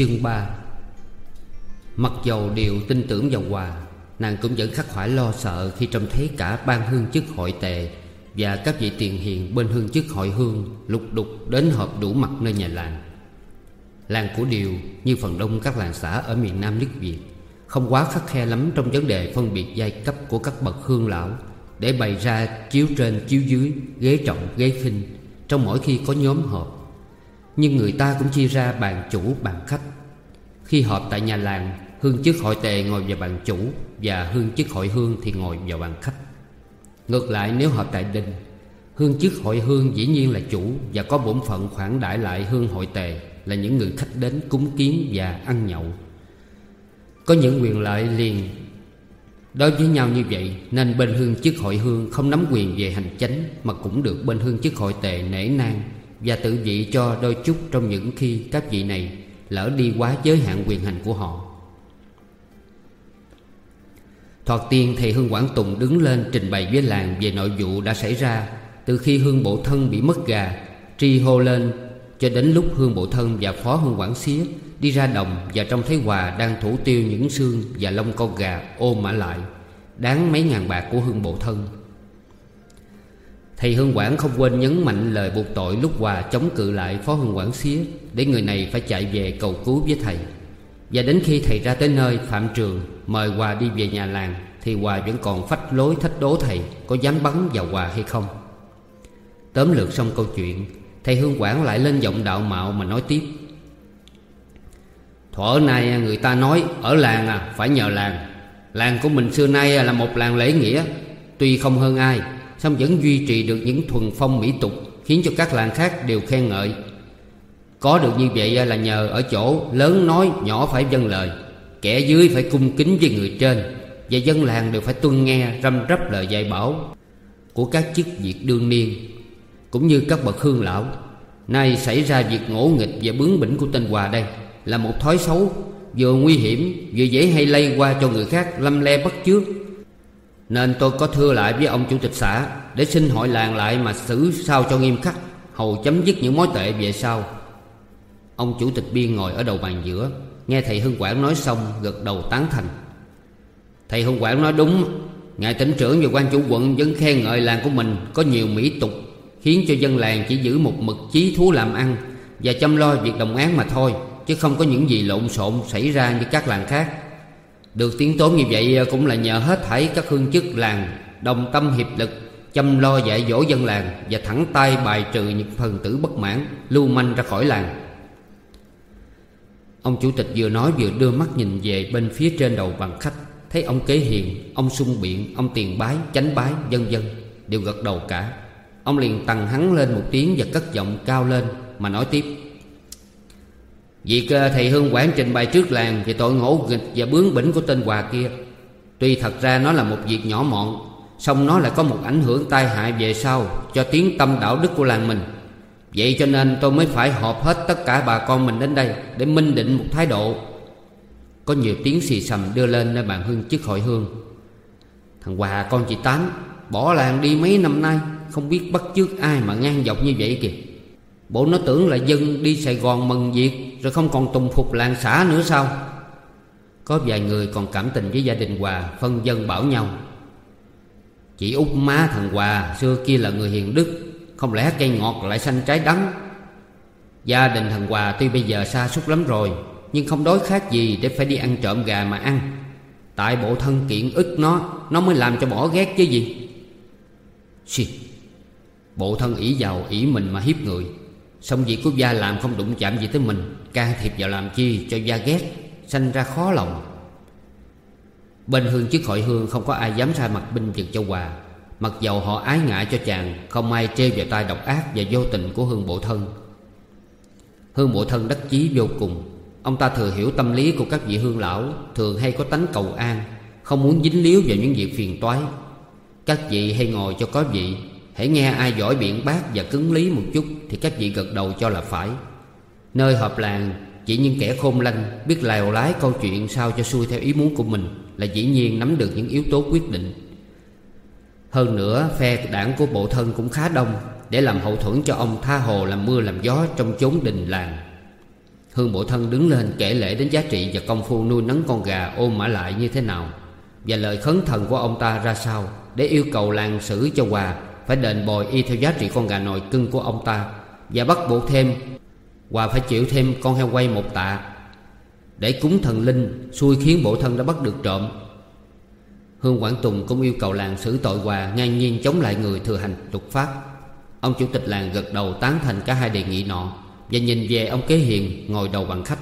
Chương 3 Mặc dầu điều tin tưởng vào Hòa Nàng cũng vẫn khắc khoải lo sợ Khi trông thấy cả ban hương chức hội tề Và các vị tiền hiền bên hương chức hội hương Lục đục đến họp đủ mặt nơi nhà làng. Làng của Điều như phần đông các làng xã ở miền Nam nước Việt Không quá khắc khe lắm trong vấn đề phân biệt giai cấp của các bậc hương lão Để bày ra chiếu trên chiếu dưới, ghế trọng ghế khinh. Trong mỗi khi có nhóm họp nhưng người ta cũng chia ra bàn chủ, bàn khách. Khi họp tại nhà làng, Hương chức hội tề ngồi vào bàn chủ Và hương chức hội hương thì ngồi vào bàn khách. Ngược lại, nếu họp tại đình, Hương chức hội hương dĩ nhiên là chủ Và có bổn phận khoản đãi lại hương hội tề Là những người khách đến cúng kiến và ăn nhậu. Có những quyền lợi liền. Đối với nhau như vậy, Nên bên hương chức hội hương không nắm quyền về hành chánh Mà cũng được bên hương chức hội tề nể nang. Và tự vị cho đôi chút trong những khi các vị này Lỡ đi quá giới hạn quyền hành của họ. Thoạt tiên, thầy Hương Quảng Tùng đứng lên trình bày với làng về nội vụ đã xảy ra Từ khi Hương Bộ Thân bị mất gà, Tri hô lên cho đến lúc Hương Bộ Thân và Phó Hương Quảng Xía Đi ra đồng và trong thấy Hòa đang thủ tiêu những xương và lông con gà ôm mã lại, Đáng mấy ngàn bạc của Hương Bộ Thân. Thầy Hương Quảng không quên nhấn mạnh lời buộc tội lúc Hòa chống cự lại Phó Hương Quảng Xía, Để người này phải chạy về cầu cứu với thầy. Và đến khi thầy ra tới nơi Phạm Trường, Mời Hòa đi về nhà làng, Thì Hòa vẫn còn phách lối thách đố thầy, Có dám bắn vào Hòa hay không? Tóm lược xong câu chuyện, Thầy Hương Quảng lại lên giọng đạo mạo mà nói tiếp. Thuở nay người ta nói, Ở làng à phải nhờ làng. Làng của mình xưa nay là một làng lễ nghĩa, Tuy không hơn ai song vẫn duy trì được những thuần phong mỹ tục, Khiến cho các làng khác đều khen ngợi. Có được như vậy là nhờ ở chỗ Lớn nói nhỏ phải vâng lời, Kẻ dưới phải cung kính với người trên, Và dân làng đều phải tuân nghe Răm rắp lời dạy bảo Của các chức việc đương niên. Cũng như các bậc hương lão, Nay xảy ra việc ngỗ nghịch và bướng bỉnh của tên Hòa đây Là một thói xấu, Vừa nguy hiểm, Vừa dễ hay lây qua cho người khác lâm le bắt chước. Nên tôi có thưa lại với ông chủ tịch xã, Để xin hội làng lại mà xử sao cho nghiêm khắc, Hầu chấm dứt những mối tệ về sau. Ông chủ tịch biên ngồi ở đầu bàn giữa, Nghe thầy Hưng Quảng nói xong, gật đầu tán thành. Thầy Hưng Quảng nói, đúng, Ngài tỉnh trưởng và quan chủ quận vẫn khen ngợi làng của mình Có nhiều mỹ tục, Khiến cho dân làng chỉ giữ một mực chí thú làm ăn Và chăm lo việc đồng án mà thôi, Chứ không có những gì lộn xộn xảy ra như các làng khác. Được tiếng tốn như vậy ờ, cũng là nhờ hết thảy các hương chức làng Đồng tâm hiệp lực Chăm lo dạy dỗ dân làng Và thẳng tay bài trừ những phần tử bất mãn Lưu manh ra khỏi làng. Ông chủ tịch vừa nói vừa đưa mắt nhìn về bên phía trên đầu bằng khách. Thấy ông kế hiền, ông sung biện, ông tiền bái, chánh bái, dân dân Đều gật đầu cả. Ông liền tăng hắn lên một tiếng và cất giọng cao lên Mà nói tiếp. Việc ờ, thầy Hương Quảng trình bày trước làng Về tội ngỗ nghịch và bướng bỉnh của tên Hòa kia. Tuy thật ra nó là một việc nhỏ mọn, song nó lại có một ảnh hưởng tai hại về sau Cho tiếng tâm đạo đức của làng mình. Vậy cho nên tôi mới phải họp hết tất cả bà con mình đến đây Để minh định một thái độ. Có nhiều tiếng xì xầm đưa lên nơi bàn hương trước hội hương. Thằng Hòa con chị Tám, Bỏ làng đi mấy năm nay, Không biết bắt chước ai mà ngang dọc như vậy kìa. Bộ nó tưởng là dân đi Sài Gòn mừng việc, Rồi không còn tùng phục làng xã nữa sao? Có vài người còn cảm tình với gia đình Hòa, Phân dân bảo nhau. Chị út má thằng Hòa, Xưa kia là người hiền đức, Không lẽ cây ngọt lại xanh trái đắng? Gia đình thằng Hòa tuy bây giờ xa xúc lắm rồi, Nhưng không đói khác gì để phải đi ăn trộm gà mà ăn. Tại bộ thân kiện ức nó Nó mới làm cho bỏ ghét chứ gì? Xì Bộ thân ỷ giàu ỷ mình mà hiếp người. Xong việc của gia làm không đụng chạm gì tới mình, Can thiệp vào làm chi cho gia ghét, Sanh ra khó lòng. Bên hương trước hội hương không có ai dám ra mặt binh vực cho Hòa. Mặc dầu họ ái ngại cho chàng, Không ai treo vào tay độc ác và vô tình của hương bộ thân. Hương bộ thân đắc chí vô cùng. Ông ta thừa hiểu tâm lý của các vị hương lão, Thường hay có tánh cầu an, Không muốn dính líu vào những việc phiền toái. Các vị hay ngồi cho có vị Hãy nghe ai giỏi biện bác và cứng lý một chút Thì các vị gật đầu cho là phải. Nơi họp làng, chỉ những kẻ khôn lanh Biết lèo lái câu chuyện sao cho xuôi theo ý muốn của mình Là dĩ nhiên nắm được những yếu tố quyết định. Hơn nữa, phe đảng của bộ thân cũng khá đông Để làm hậu thuẫn cho ông tha hồ làm mưa làm gió Trong chốn đình làng. Hương bộ thân đứng lên kể lễ đến giá trị Và công phu nuôi nấng con gà ôm mã lại như thế nào Và lời khấn thần của ông ta ra sao Để yêu cầu làng xử cho Hòa. Phải đền bồi y theo giá trị con gà nồi cưng của ông ta Và bắt buộc thêm Hòa phải chịu thêm con heo quay một tạ. Để cúng thần linh, Xui khiến bộ thân đã bắt được trộm. Hương Quảng Tùng cũng yêu cầu làng xử tội Hòa, Ngang nhiên chống lại người thừa hành luật pháp. Ông chủ tịch làng gật đầu tán thành cả hai đề nghị nọ Và nhìn về ông Kế Hiền ngồi đầu bằng khách.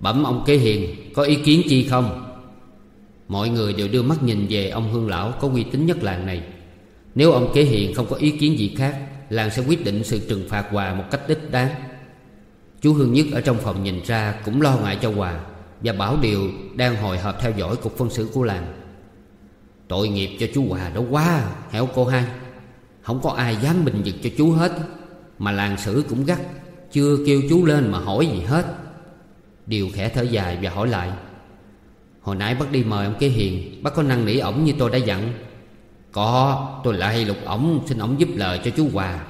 Bẩm ông Kế Hiền, có ý kiến chi không? Mọi người đều đưa mắt nhìn về ông Hương Lão có uy tín nhất làng này. Nếu ông Kế Hiền không có ý kiến gì khác, Làng sẽ quyết định sự trừng phạt Hòa một cách đích đáng. Chú Hương Nhất ở trong phòng nhìn ra cũng lo ngại cho Hòa Và bảo điều đang hồi hộp theo dõi cục phân xử của làng. Tội nghiệp cho chú Hòa đó quá, Hẻo cô hai. Không có ai dám bình vực cho chú hết, Mà làng xử cũng gắt, Chưa kêu chú lên mà hỏi gì hết. Điều khẽ thở dài và hỏi lại, Hồi nãy bác đi mời ông Kế Hiền, Bác có năn nỉ ổng như tôi đã dặn có, tôi lại lục ổng, Xin ổng giúp lời cho chú Hòa.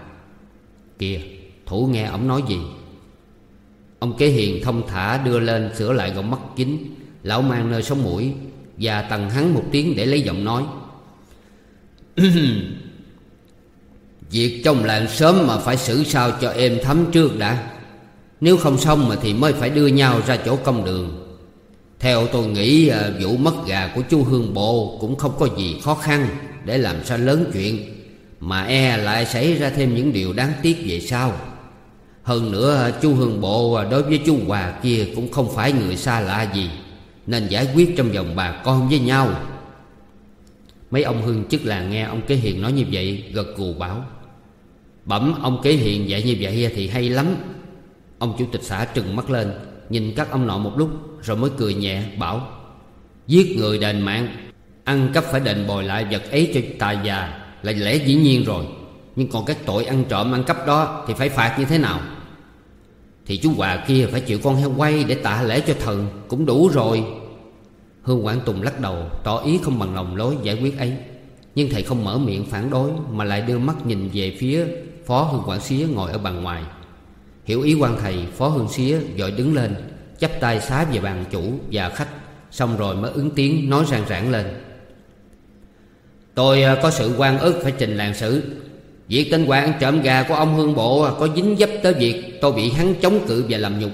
Kìa, Thủ nghe ổng nói gì? Ông kế hiền thông thả đưa lên sửa lại gọng mắt kính, Lão mang nơi sống mũi, Và tầng hắn một tiếng để lấy giọng nói. Việc trong làng sớm mà phải xử sao cho êm thấm trước đã. Nếu không xong mà thì mới phải đưa nhau ra chỗ công đường. Theo tôi nghĩ ờ, vụ mất gà của chú Hương Bộ Cũng không có gì khó khăn để làm sao lớn chuyện, Mà e lại xảy ra thêm những điều đáng tiếc về sau. Hơn nữa, chú Hương Bộ ờ, đối với chú Hòa kia cũng không phải người xa lạ gì, Nên giải quyết trong vòng bà con với nhau. Mấy ông Hương chức là nghe ông Kế Hiền nói như vậy, Gật cù bảo, Bẩm ông Kế Hiền dạy như vậy thì hay lắm. Ông chủ tịch xã trừng mắt lên Nhìn các ông nọ một lúc, Rồi mới cười nhẹ, bảo, Giết người đền mạng, Ăn cắp phải đền bồi lại vật ấy cho tài già Là lẽ dĩ nhiên rồi. Nhưng còn các tội ăn trộm, ăn cắp đó Thì phải phạt như thế nào? Thì chú Hòa kia phải chịu con heo quay Để tạ lễ cho thần, Cũng đủ rồi. Hương Quảng Tùng lắc đầu, Tỏ ý không bằng lòng lối giải quyết ấy. Nhưng thầy không mở miệng phản đối, Mà lại đưa mắt nhìn về phía Phó Hương Quảng Xía ngồi ở bàn ngoài. Hiểu ý quan thầy, Phó Hương Xía dội đứng lên, chắp tay xá về bàn chủ và khách, Xong rồi mới ứng tiếng nói ràng rãng lên. Tôi à, có sự quan ức phải trình làng sử. Việc tên quan trộm gà của ông Hương Bộ Có dính dấp tới việc tôi bị hắn chống cự và làm nhục.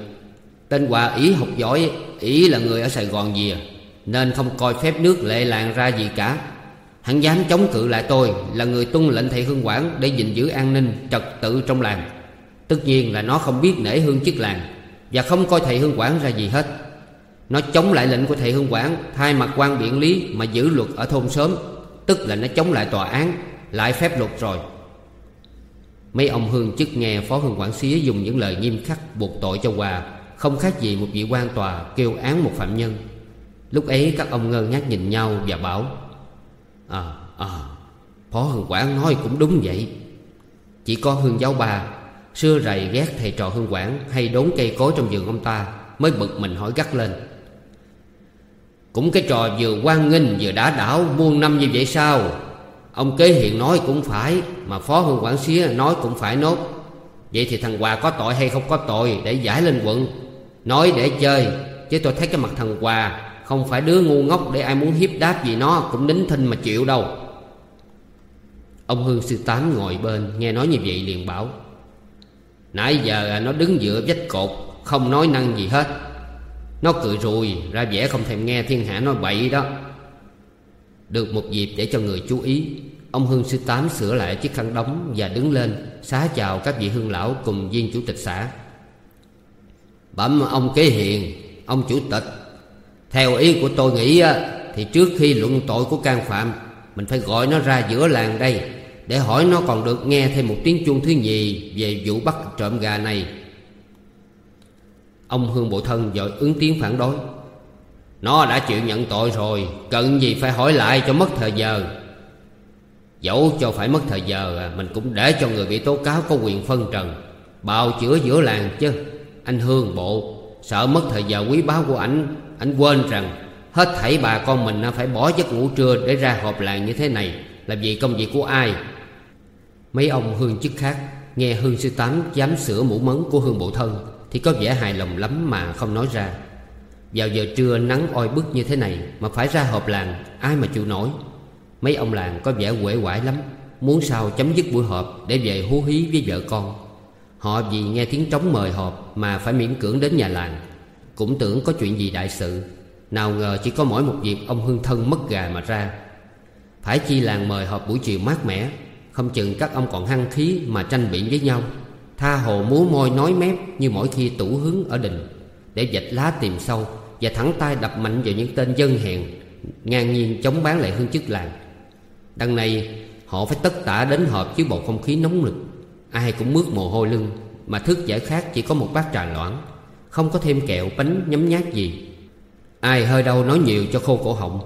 Tên Hòa ý học giỏi, Ý là người ở Sài Gòn gì à? Nên không coi phép nước lệ làng ra gì cả. Hắn dám chống cự lại tôi Là người tuân lệnh thầy Hương Quảng Để gìn giữ an ninh, trật tự trong làng. Tất nhiên là nó không biết nể hương chức làng Và không coi thầy Hương quản ra gì hết. Nó chống lại lệnh của thầy Hương quản Thay mặt quan biện lý mà giữ luật ở thôn sớm Tức là nó chống lại tòa án Lại phép luật rồi. Mấy ông hương chức nghe Phó Hương quản Xía dùng những lời nghiêm khắc buộc tội cho Hòa Không khác gì một vị quan tòa kêu án một phạm nhân. Lúc ấy các ông ngơ ngác nhìn nhau và bảo À, à, Phó Hương quản nói cũng đúng vậy. Chỉ có Hương giáo bà Xưa rầy ghét thầy trò Hương Quảng Hay đốn cây cối trong vườn ông ta Mới bực mình hỏi gắt lên. Cũng cái trò vừa quan nghênh vừa đá đảo muôn năm như vậy sao? Ông kế hiện nói cũng phải, Mà phó hương quản xía nói cũng phải nốt. Vậy thì thằng Hòa có tội hay không có tội Để giải lên quận. Nói để chơi, Chứ tôi thấy cái mặt thằng Hòa Không phải đứa ngu ngốc để ai muốn hiếp đáp gì nó Cũng đính thinh mà chịu đâu. Ông Hương sư tám ngồi bên, Nghe nói như vậy liền bảo Nãy giờ nó đứng giữa vách cột, Không nói năng gì hết. Nó cười rùi, ra vẻ không thèm nghe thiên hạ nói bậy đó. Được một dịp để cho người chú ý, Ông Hương Sư Tám sửa lại chiếc khăn đóng Và đứng lên, xá chào các vị hương lão Cùng viên chủ tịch xã. Bẩm ông kế hiền, Ông chủ tịch, Theo ý của tôi nghĩ Thì trước khi luận tội của can phạm, Mình phải gọi nó ra giữa làng đây. Để hỏi nó còn được nghe thêm một tiếng chuông thứ nhì Về vụ bắt trộm gà này. Ông Hương Bộ Thân vội ứng tiếng phản đối. Nó đã chịu nhận tội rồi, Cần gì phải hỏi lại cho mất thời giờ. Dẫu cho phải mất thời giờ, Mình cũng để cho người bị tố cáo có quyền phân trần, Bào chữa giữa làng chứ. Anh Hương Bộ, Sợ mất thời giờ quý báu của ảnh ảnh quên rằng Hết thảy bà con mình phải bỏ giấc ngủ trưa Để ra họp làng như thế này. Là vì công việc của ai? Mấy ông hương chức khác Nghe hương sư tám dám sửa mũ mấn của hương bộ thân Thì có vẻ hài lòng lắm mà không nói ra. Vào giờ trưa nắng oi bức như thế này Mà phải ra họp làng, Ai mà chịu nổi? Mấy ông làng có vẻ quể quải lắm, Muốn sao chấm dứt buổi họp Để về hú hí với vợ con. Họ vì nghe tiếng trống mời họp Mà phải miễn cưỡng đến nhà làng. Cũng tưởng có chuyện gì đại sự, Nào ngờ chỉ có mỗi một dịp ông Hương Thân mất gà mà ra. Phải chi làng mời họp buổi chiều mát mẻ không chừng các ông còn hăng khí mà tranh biện với nhau. Tha hồ múa môi nói mép Như mỗi khi tủ hướng ở đình. Để dạch lá tìm sâu Và thẳng tay đập mạnh vào những tên dân hèn Ngang nhiên chống bán lại hương chức làng. Đằng này họ phải tất tả đến họp với bầu không khí nóng lực, Ai cũng mướt mồ hôi lưng Mà thức giải khác chỉ có một bát trà loãng Không có thêm kẹo bánh nhấm nhát gì. Ai hơi đâu nói nhiều cho khô cổ họng.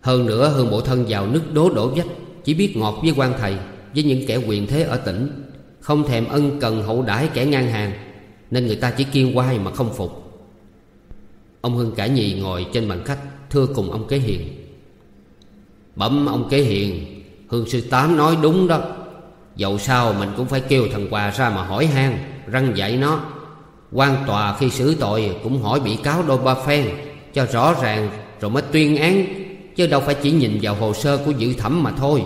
Hơn nữa hơn bộ thân vào nước đố đổ vách. Chỉ biết ngọt với quan thầy, Với những kẻ quyền thế ở tỉnh. Không thèm ân cần hậu đãi kẻ ngang hàng, Nên người ta chỉ kiên quai mà không phục. Ông Hưng cả nhì ngồi trên bàn khách, Thưa cùng ông Kế Hiền. Bẩm ông Kế Hiền, Hương sư tám nói đúng đó. Dẫu sao mình cũng phải kêu thằng Hòa ra mà hỏi han, Răng dạy nó. Quan tòa khi xử tội cũng hỏi bị cáo đôi ba phen, Cho rõ ràng rồi mới tuyên án. Chứ đâu phải chỉ nhìn vào hồ sơ của dự thẩm mà thôi.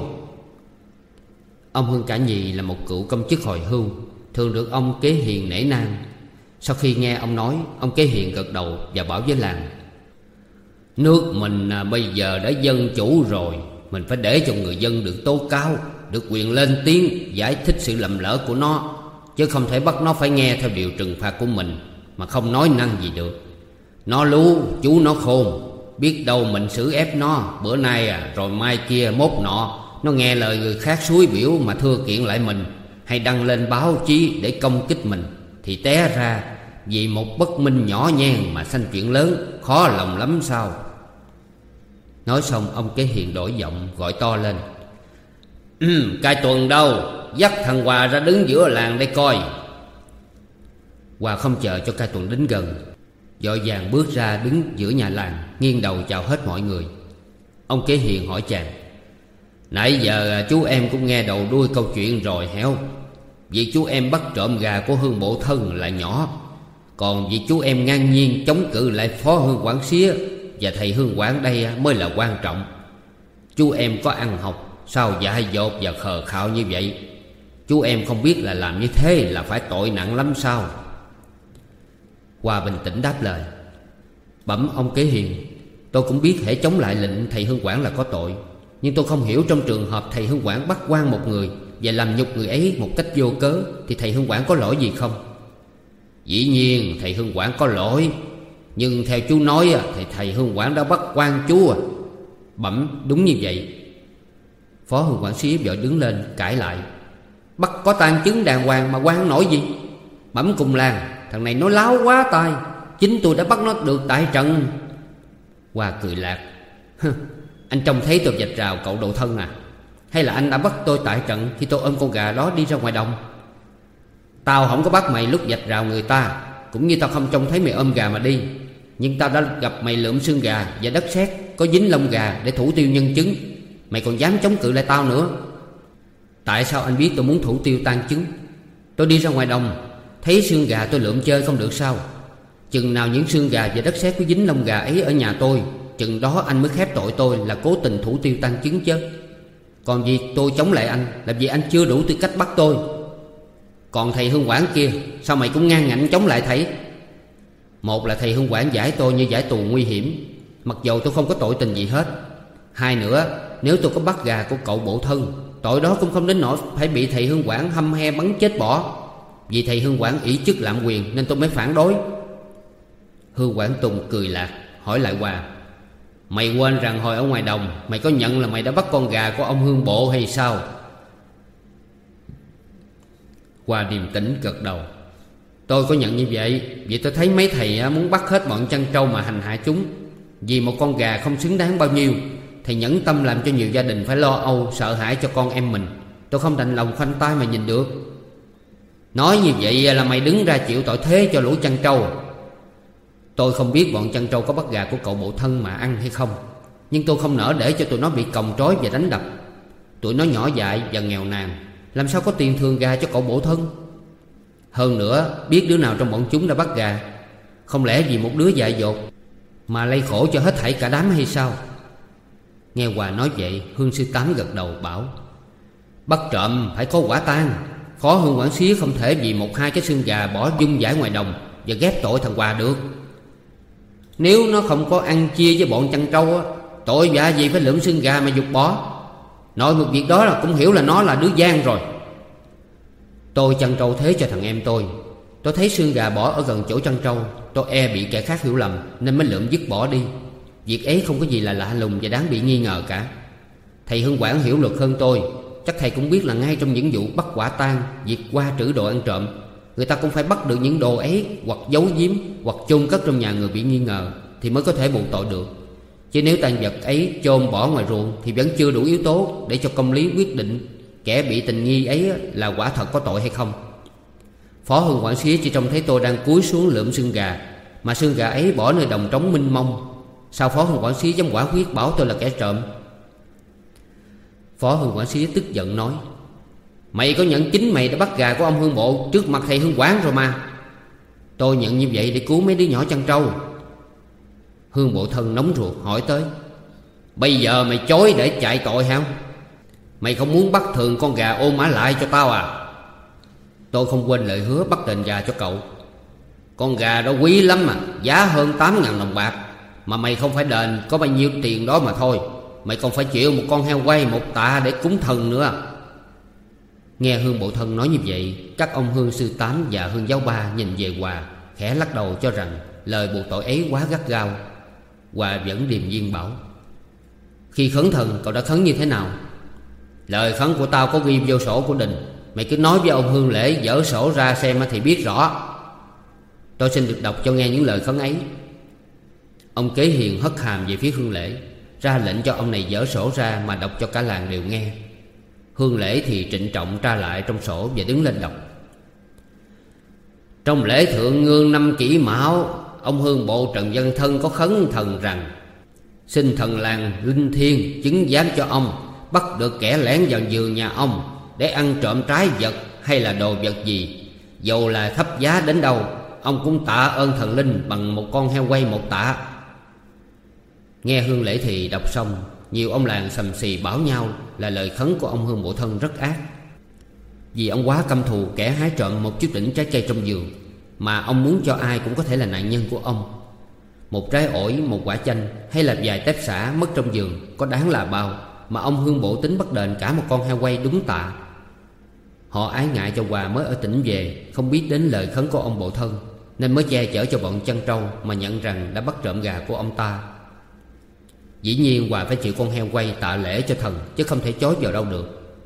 Ông Hương Cả Nhì là một cựu công chức hồi hưu Thường được ông Kế Hiền nể nang. Sau khi nghe ông nói Ông Kế Hiền gật đầu và bảo với làng Nước mình à, bây giờ đã dân chủ rồi Mình phải để cho người dân được tố cáo Được quyền lên tiếng Giải thích sự lầm lỡ của nó Chứ không thể bắt nó phải nghe theo điều trừng phạt của mình Mà không nói năng gì được. Nó lú, chú nó khôn. Biết đâu mình xử ép nó. Bữa nay à, rồi mai kia mốt nọ. Nó nghe lời người khác suối biểu Mà thưa kiện lại mình. Hay đăng lên báo chí để công kích mình. Thì té ra Vì một bất minh nhỏ nhen mà sanh chuyện lớn Khó lòng lắm sao. Nói xong ông kế hiền đổi giọng gọi to lên. Cai tuần đâu? Dắt thằng Hòa ra đứng giữa làng đây coi. Hòa không chờ cho cai tuần đến gần Dội vàng bước ra đứng giữa nhà làng, Nghiêng đầu chào hết mọi người. Ông kế hiền hỏi chàng, Nãy giờ à, chú em cũng nghe đầu đuôi câu chuyện rồi héo Việc chú em bắt trộm gà của hương bộ thân là nhỏ, Còn việc chú em ngang nhiên chống cự lại phó hương quản xía Và thầy hương quản đây à, mới là quan trọng. Chú em có ăn học, Sao dại dột và khờ khạo như vậy? Chú em không biết là làm như thế là phải tội nặng lắm sao? Hòa bình tĩnh đáp lời. Bẩm ông kế hiền, Tôi cũng biết thể chống lại lệnh thầy Hương Quảng là có tội, Nhưng tôi không hiểu trong trường hợp thầy Hương Quảng bắt quan một người Và làm nhục người ấy một cách vô cớ Thì thầy Hương Quảng có lỗi gì không? Dĩ nhiên thầy Hương Quảng có lỗi, Nhưng theo chú nói thì thầy Hương Quảng đã bắt quan chú à. Bẩm đúng như vậy. Phó Hương Quảng Sĩ vội đứng lên cãi lại. Bắt có tan chứng đàng hoàng mà quan nổi gì? Bẩm cùng làng. Thằng này nó láo quá tai. Chính tôi đã bắt nó được tại trận. Hoa cười lạc. Anh trông thấy tôi dạch rào cậu độ thân à? Hay là anh đã bắt tôi tại trận Khi tôi ôm con gà đó đi ra ngoài đồng? Tao không có bắt mày lúc dạch rào người ta, Cũng như tao không trông thấy mày ôm gà mà đi. Nhưng tao đã gặp mày lượm xương gà Và đất sét, có dính lông gà Để thủ tiêu nhân chứng. Mày còn dám chống cự lại tao nữa. Tại sao anh biết tôi muốn thủ tiêu tan chứng? Tôi đi ra ngoài đồng Thấy xương gà tôi lượm chơi không được sao? Chừng nào những xương gà và đất sét có dính lông gà ấy ở nhà tôi, Chừng đó anh mới khép tội tôi là cố tình thủ tiêu tăng chứng chứ Còn việc tôi chống lại anh Là vì anh chưa đủ tư cách bắt tôi. Còn thầy Hương Quảng kia, Sao mày cũng ngang ngạnh chống lại thầy? Một là thầy Hương Quảng giải tôi như giải tù nguy hiểm, Mặc dầu tôi không có tội tình gì hết. Hai nữa, Nếu tôi có bắt gà của cậu bộ thân, Tội đó cũng không đến nỗi phải bị thầy Hương Quảng hâm he bắn chết bỏ. Vì thầy Hương Quảng ý chức lạm quyền Nên tôi mới phản đối. Hương Quảng Tùng cười lạc, Hỏi lại Hòa, Mày quên rằng hồi ở ngoài đồng, Mày có nhận là mày đã bắt con gà của ông Hương Bộ hay sao? Hòa điềm tĩnh gật đầu, Tôi có nhận như vậy, Vì tôi thấy mấy thầy muốn bắt hết bọn chăn trâu mà hành hạ chúng. Vì một con gà không xứng đáng bao nhiêu, Thầy nhẫn tâm làm cho nhiều gia đình phải lo âu, Sợ hãi cho con em mình. Tôi không đành lòng khoanh tay mà nhìn được. Nói như vậy là mày đứng ra chịu tội thế cho lũ chăn trâu. Tôi không biết bọn chăn trâu có bắt gà của cậu bộ thân mà ăn hay không, Nhưng tôi không nỡ để cho tụi nó bị còng trói và đánh đập. Tụi nó nhỏ dại và nghèo nàn, Làm sao có tiền thương gà cho cậu bộ thân? Hơn nữa, biết đứa nào trong bọn chúng đã bắt gà? Không lẽ vì một đứa dại dột Mà lây khổ cho hết thảy cả đám hay sao? Nghe Hòa nói vậy, Hương sư tám gật đầu bảo, Bắt trộm phải có quả tang. Khó hơn quản xía không thể vì một hai cái xương gà bỏ dung giải ngoài đồng Và ghép tội thằng Hòa được. Nếu nó không có ăn chia với bọn chăn trâu á, Tội vạ gì phải lượm xương gà mà dục bỏ Nội một việc đó là cũng hiểu là nó là đứa gian rồi. Tôi chăn trâu thế cho thằng em tôi. Tôi thấy xương gà bỏ ở gần chỗ chăn trâu, Tôi e bị kẻ khác hiểu lầm Nên mới lượm dứt bỏ đi. Việc ấy không có gì là lạ lùng và đáng bị nghi ngờ cả. Thầy Hưng Quảng hiểu luật hơn tôi. Chắc thầy cũng biết là ngay trong những vụ bắt quả tang, Việc qua trữ đồ ăn trộm, Người ta cũng phải bắt được những đồ ấy Hoặc giấu giếm Hoặc chôn cất trong nhà người bị nghi ngờ Thì mới có thể buộc tội được. Chứ nếu tàn vật ấy chôn bỏ ngoài ruộng Thì vẫn chưa đủ yếu tố để cho công lý quyết định Kẻ bị tình nghi ấy là quả thật có tội hay không. Phó Hưng Quản xí chỉ trông thấy tôi đang cúi xuống lượm xương gà, Mà xương gà ấy bỏ nơi đồng trống minh mông. Sao Phó Hưng Quản Xí dám quả quyết bảo tôi là kẻ trộm? Phó Hương Quản Xí tức giận nói, Mày có nhận chính mày đã bắt gà của ông Hương Bộ Trước mặt thầy Hương Quán rồi mà. Tôi nhận như vậy để cứu mấy đứa nhỏ chăn trâu. Hương Bộ Thân nóng ruột hỏi tới, Bây giờ mày chối để chạy tội hả? Mày không muốn bắt thường con gà ôm mã lại cho tao à? Tôi không quên lời hứa bắt đền gà cho cậu. Con gà đó quý lắm mà, Giá hơn 8 ngàn đồng bạc, Mà mày không phải đền có bao nhiêu tiền đó mà thôi. Mày còn phải chịu một con heo quay một tạ để cúng thần nữa. Nghe Hương Bộ Thân nói như vậy, Các ông Hương Sư Tám và Hương Giáo Ba nhìn về Hòa, Khẽ lắc đầu cho rằng Lời buộc tội ấy quá gắt gao. Hòa vẫn điềm nhiên bảo, Khi khấn thần, cậu đã khấn như thế nào? Lời khấn của tao có ghi vô sổ của đình. Mày cứ nói với ông Hương Lễ dở sổ ra xem thì biết rõ. Tôi xin được đọc cho nghe những lời khấn ấy. Ông kế hiền hất hàm về phía Hương Lễ. Ra lệnh cho ông này dở sổ ra mà đọc cho cả làng đều nghe. Hương lễ thì trịnh trọng tra lại trong sổ và đứng lên đọc. Trong lễ thượng ngương năm kỷ mão, Ông Hương Bộ Trần Dân Thân có khấn thần rằng, Xin thần làng linh thiên chứng giám cho ông, Bắt được kẻ lén vào giường nhà ông Để ăn trộm trái vật hay là đồ vật gì. Dầu là thấp giá đến đâu, Ông cũng tạ ơn thần linh bằng một con heo quay một tạ. Nghe Hương Lễ Thì đọc xong Nhiều ông làng sầm xì bảo nhau Là lời khấn của ông Hương Bộ Thân rất ác. Vì ông quá căm thù kẻ hái trộm một chiếc đỉnh trái cây trong giường Mà ông muốn cho ai cũng có thể là nạn nhân của ông. Một trái ổi, một quả chanh Hay là vài tép xả mất trong giường Có đáng là bao Mà ông Hương Bộ tính bắt đền cả một con heo quay đúng tạ. Họ ái ngại cho Hòa mới ở tỉnh về Không biết đến lời khấn của ông Bộ Thân Nên mới che chở cho bọn chân trâu Mà nhận rằng đã bắt trộm gà của ông ta. Dĩ nhiên Hòa phải chịu con heo quay tạ lễ cho thần, Chứ không thể chối vào đâu được.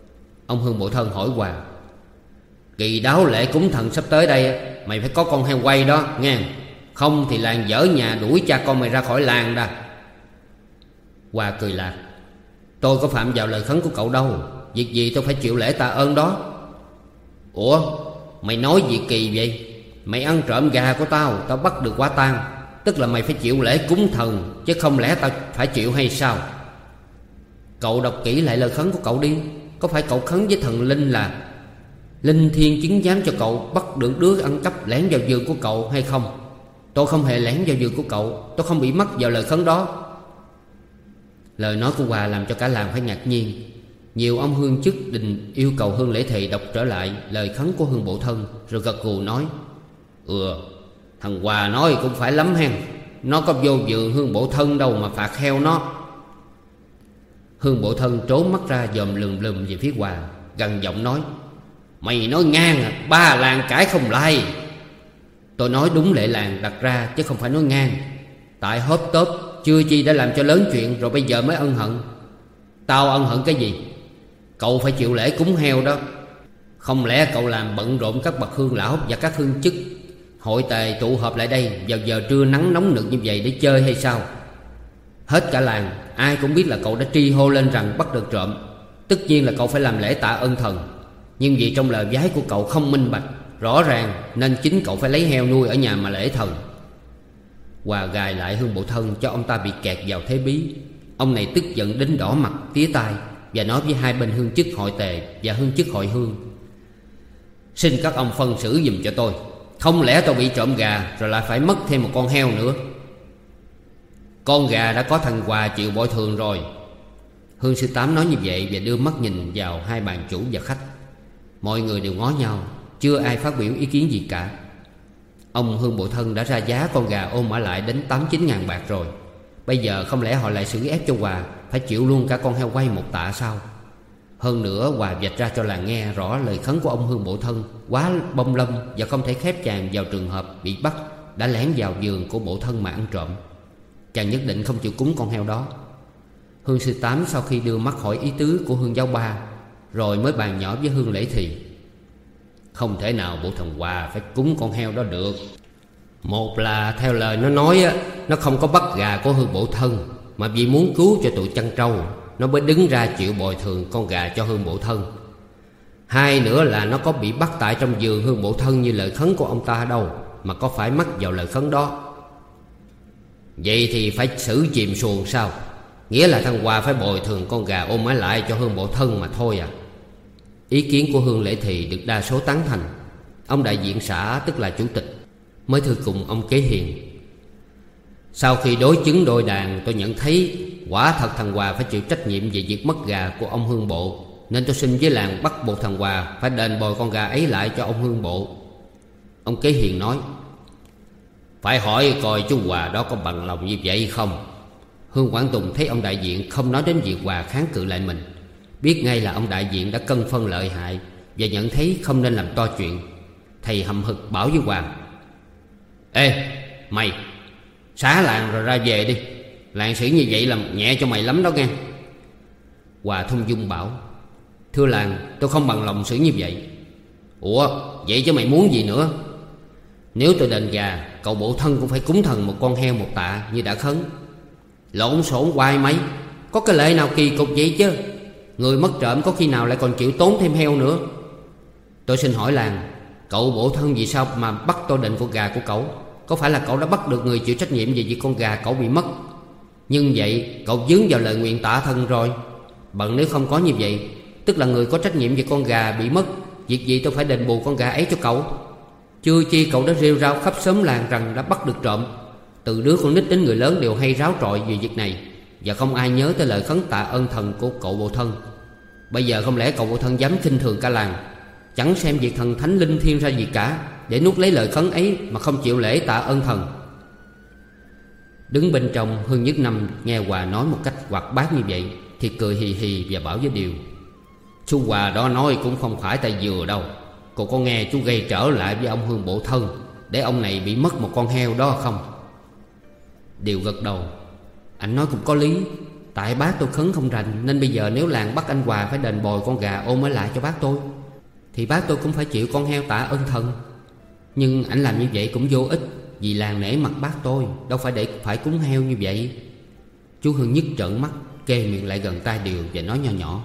Ông Hương Bộ Thân hỏi Hòa, Kỳ đáo lễ cúng thần sắp tới đây, Mày phải có con heo quay đó, nghe. Không thì làng dở nhà đuổi cha con mày ra khỏi làng đã Hòa cười lạc, Tôi có phạm vào lời khấn của cậu đâu, Việc gì tôi phải chịu lễ tạ ơn đó. Ủa, Mày nói gì kỳ vậy? Mày ăn trộm gà của tao Tao bắt được quá tang. Tức là mày phải chịu lễ cúng thần, Chứ không lẽ tao phải chịu hay sao? Cậu đọc kỹ lại lời khấn của cậu đi. Có phải cậu khấn với thần Linh là Linh thiên chứng giám cho cậu Bắt được đứa ăn cắp lén vào giường của cậu hay không? Tôi không hề lén vào giường của cậu. Tôi không bị mắc vào lời khấn đó. Lời nói của Hòa làm cho cả làng phải ngạc nhiên. Nhiều ông hương chức đình yêu cầu Hương Lễ Thị đọc trở lại lời khấn của Hương Bộ Thân, Rồi gật gù nói Ừ Thằng Hòa nói cũng phải lắm hen. Nó có vô dự Hương Bộ Thân đâu mà phạt heo nó. Hương Bộ Thân trốn mắt ra dòm lùm lùm về phía Hòa Gần giọng nói, Mày nói ngang à Ba làng cãi không lại Tôi nói đúng lệ làng đặt ra Chứ không phải nói ngang. Tại hốp tốp, Chưa chi đã làm cho lớn chuyện Rồi bây giờ mới ân hận. Tao ân hận cái gì? Cậu phải chịu lễ cúng heo đó. Không lẽ cậu làm bận rộn các bậc hương lão Và các hương chức? Hội tề tụ họp lại đây, Vào giờ trưa nắng nóng nực như vậy để chơi hay sao? Hết cả làng, Ai cũng biết là cậu đã tri hô lên rằng bắt được trộm. Tất nhiên là cậu phải làm lễ tạ ơn thần. Nhưng vì trong lời giái của cậu không minh bạch, Rõ ràng nên chính cậu phải lấy heo nuôi ở nhà mà lễ thần. Hòa gài lại hương bộ thân cho ông ta bị kẹt vào thế bí. Ông này tức giận đến đỏ mặt, tía tai, Và nói với hai bên hương chức hội tề và hương chức hội hương. Xin các ông phân xử dùm cho tôi. Không lẽ tôi bị trộm gà Rồi lại phải mất thêm một con heo nữa? Con gà đã có thằng Hòa chịu bồi thường rồi. Hương sư tám nói như vậy Và đưa mắt nhìn vào hai bàn chủ và khách. Mọi người đều ngó nhau, Chưa ai phát biểu ý kiến gì cả. Ông Hương Bộ Thân đã ra giá con gà ôm mã lại đến 8-9 ngàn bạc rồi. Bây giờ không lẽ họ lại xử ép cho Hòa Phải chịu luôn cả con heo quay một tạ sao? Hơn nữa, Hòa vạch ra cho làng nghe rõ lời khấn của ông Hương Bộ Thân. Quá bông lâm và không thể khép chàng vào trường hợp bị bắt, Đã lén vào giường của Bộ Thân mà ăn trộm. Chàng nhất định không chịu cúng con heo đó. Hương sư tám sau khi đưa mắt hỏi ý tứ của Hương giáo ba, Rồi mới bàn nhỏ với Hương lễ thị Không thể nào bộ thần Hòa phải cúng con heo đó được. Một là, theo lời nó nói Nó không có bắt gà của Hương bộ thân, Mà vì muốn cứu cho tụi chăn trâu. Nó mới đứng ra chịu bồi thường con gà cho Hương bộ thân. Hai nữa là nó có bị bắt tại trong giường Hương bộ thân như lời khấn của ông ta đâu, Mà có phải mắc vào lời khấn đó. Vậy thì phải xử chìm xuồng sao? Nghĩa là thằng Hòa phải bồi thường con gà ôm mái lại cho Hương bộ thân mà thôi à? Ý kiến của Hương Lễ Thị được đa số tán thành. Ông đại diện xã, tức là chủ tịch, Mới thư cùng ông Kế Hiền. Sau khi đối chứng đôi đàn, tôi nhận thấy Quả thật thằng Hòa phải chịu trách nhiệm về việc mất gà của ông Hương Bộ. Nên tôi xin với làng bắt buộc thằng Hòa Phải đền bồi con gà ấy lại cho ông Hương Bộ. Ông Kế Hiền nói, Phải hỏi coi chú Hòa đó có bằng lòng như vậy không? Hương Quảng Tùng thấy ông đại diện không nói đến việc Hòa kháng cự lại mình, Biết ngay là ông đại diện đã cân phân lợi hại Và nhận thấy không nên làm to chuyện. Thầy hầm hực bảo với Hoàng, Ê, mày, Xá làng rồi ra về đi. Làng xử như vậy làm nhẹ cho mày lắm đó nghe. Hòa thông dung bảo, Thưa làng, tôi không bằng lòng xử như vậy. Ủa, vậy chứ mày muốn gì nữa? Nếu tôi đền gà Cậu bộ thân cũng phải cúng thần một con heo một tạ Như đã khấn. Lộn xộn hoài mấy Có cái lệ nào kỳ cục vậy chứ? Người mất trộm có khi nào lại còn chịu tốn thêm heo nữa? Tôi xin hỏi làng, Cậu bộ thân vì sao mà bắt tôi định con gà của cậu? Có phải là cậu đã bắt được người chịu trách nhiệm về việc con gà cậu bị mất? Nhưng vậy, cậu dướng vào lời nguyện tả thân rồi. Bận nếu không có như vậy, Tức là người có trách nhiệm về con gà bị mất, Việc gì tôi phải đền bù con gà ấy cho cậu? Chưa chi cậu đã rêu rao khắp xóm làng rằng đã bắt được trộm. Từ đứa con nít đến người lớn đều hay ráo trọi về việc này, Và không ai nhớ tới lời khấn tạ ơn thần của cậu bộ thân. Bây giờ không lẽ cậu bộ thân dám khinh thường cả làng? Chẳng xem việc thần thánh linh thiêng ra gì cả, Để nuốt lấy lời khấn ấy Mà không chịu lễ tạ ơn thần. Đứng bên trong Hương Nhất Năm nghe Hòa nói một cách hoạt bát như vậy, Thì cười hì hì và bảo với Điều, Chú Hòa đó nói cũng không phải tay dừa đâu. Cô có nghe chú gây trở lại với ông Hương Bộ Thân, Để ông này bị mất một con heo đó không? Điều gật đầu, Anh nói cũng có lý. Tại bác tôi khấn không rành, Nên bây giờ nếu làng bắt anh Hòa phải đền bồi con gà ôm mới lại cho bác tôi, Thì bác tôi cũng phải chịu con heo tạ ơn thần. Nhưng anh làm như vậy cũng vô ích. Vì làng nể mặt bác tôi, Đâu phải để phải cúng heo như vậy. Chú Hương Nhất trợn mắt Kê miệng lại gần tai Điều và nói nhỏ nhỏ.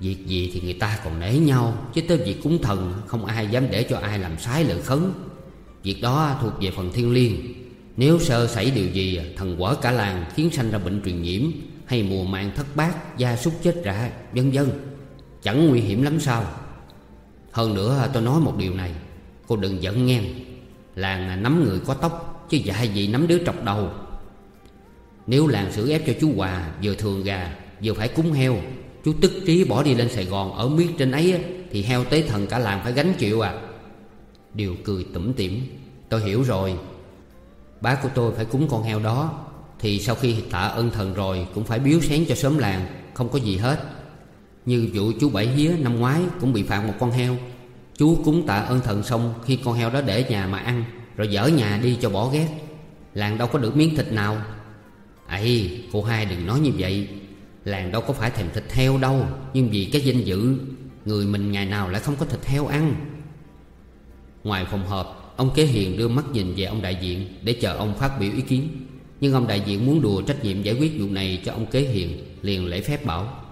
Việc gì thì người ta còn nể nhau, Chứ tới việc cúng thần, Không ai dám để cho ai làm sái lợi khấn. Việc đó thuộc về phần thiên liêng. Nếu sơ xảy điều gì, Thần quở cả làng khiến sanh ra bệnh truyền nhiễm, Hay mùa màng thất bát, Gia súc chết rã, Vân vân. Chẳng nguy hiểm lắm sao. Hơn nữa, tôi nói một điều này, Cô đừng giận nghe. Làng nắm người có tóc, Chứ dạ gì nắm đứa trọc đầu. Nếu làng xử ép cho chú Hòa, Vừa thường gà, vừa phải cúng heo, Chú tức trí bỏ đi lên Sài Gòn Ở miết trên ấy Thì heo tế thần cả làng phải gánh chịu à. Điều cười tủm tỉm, Tôi hiểu rồi. Bác của tôi phải cúng con heo đó, Thì sau khi tạ ân thần rồi Cũng phải biếu sáng cho sớm làng, Không có gì hết. Như vụ chú Bảy Hía năm ngoái Cũng bị phạt một con heo Chú cúng tạ ơn thần xong, Khi con heo đó để nhà mà ăn, Rồi dở nhà đi cho bỏ ghét. Làng đâu có được miếng thịt nào. Ấy cô hai đừng nói như vậy. Làng đâu có phải thèm thịt heo đâu, Nhưng vì cái danh dự, Người mình ngày nào lại không có thịt heo ăn. Ngoài phòng họp, Ông Kế Hiền đưa mắt nhìn về ông đại diện Để chờ ông phát biểu ý kiến. Nhưng ông đại diện muốn đùa trách nhiệm giải quyết vụ này cho ông Kế Hiền Liền lễ phép bảo,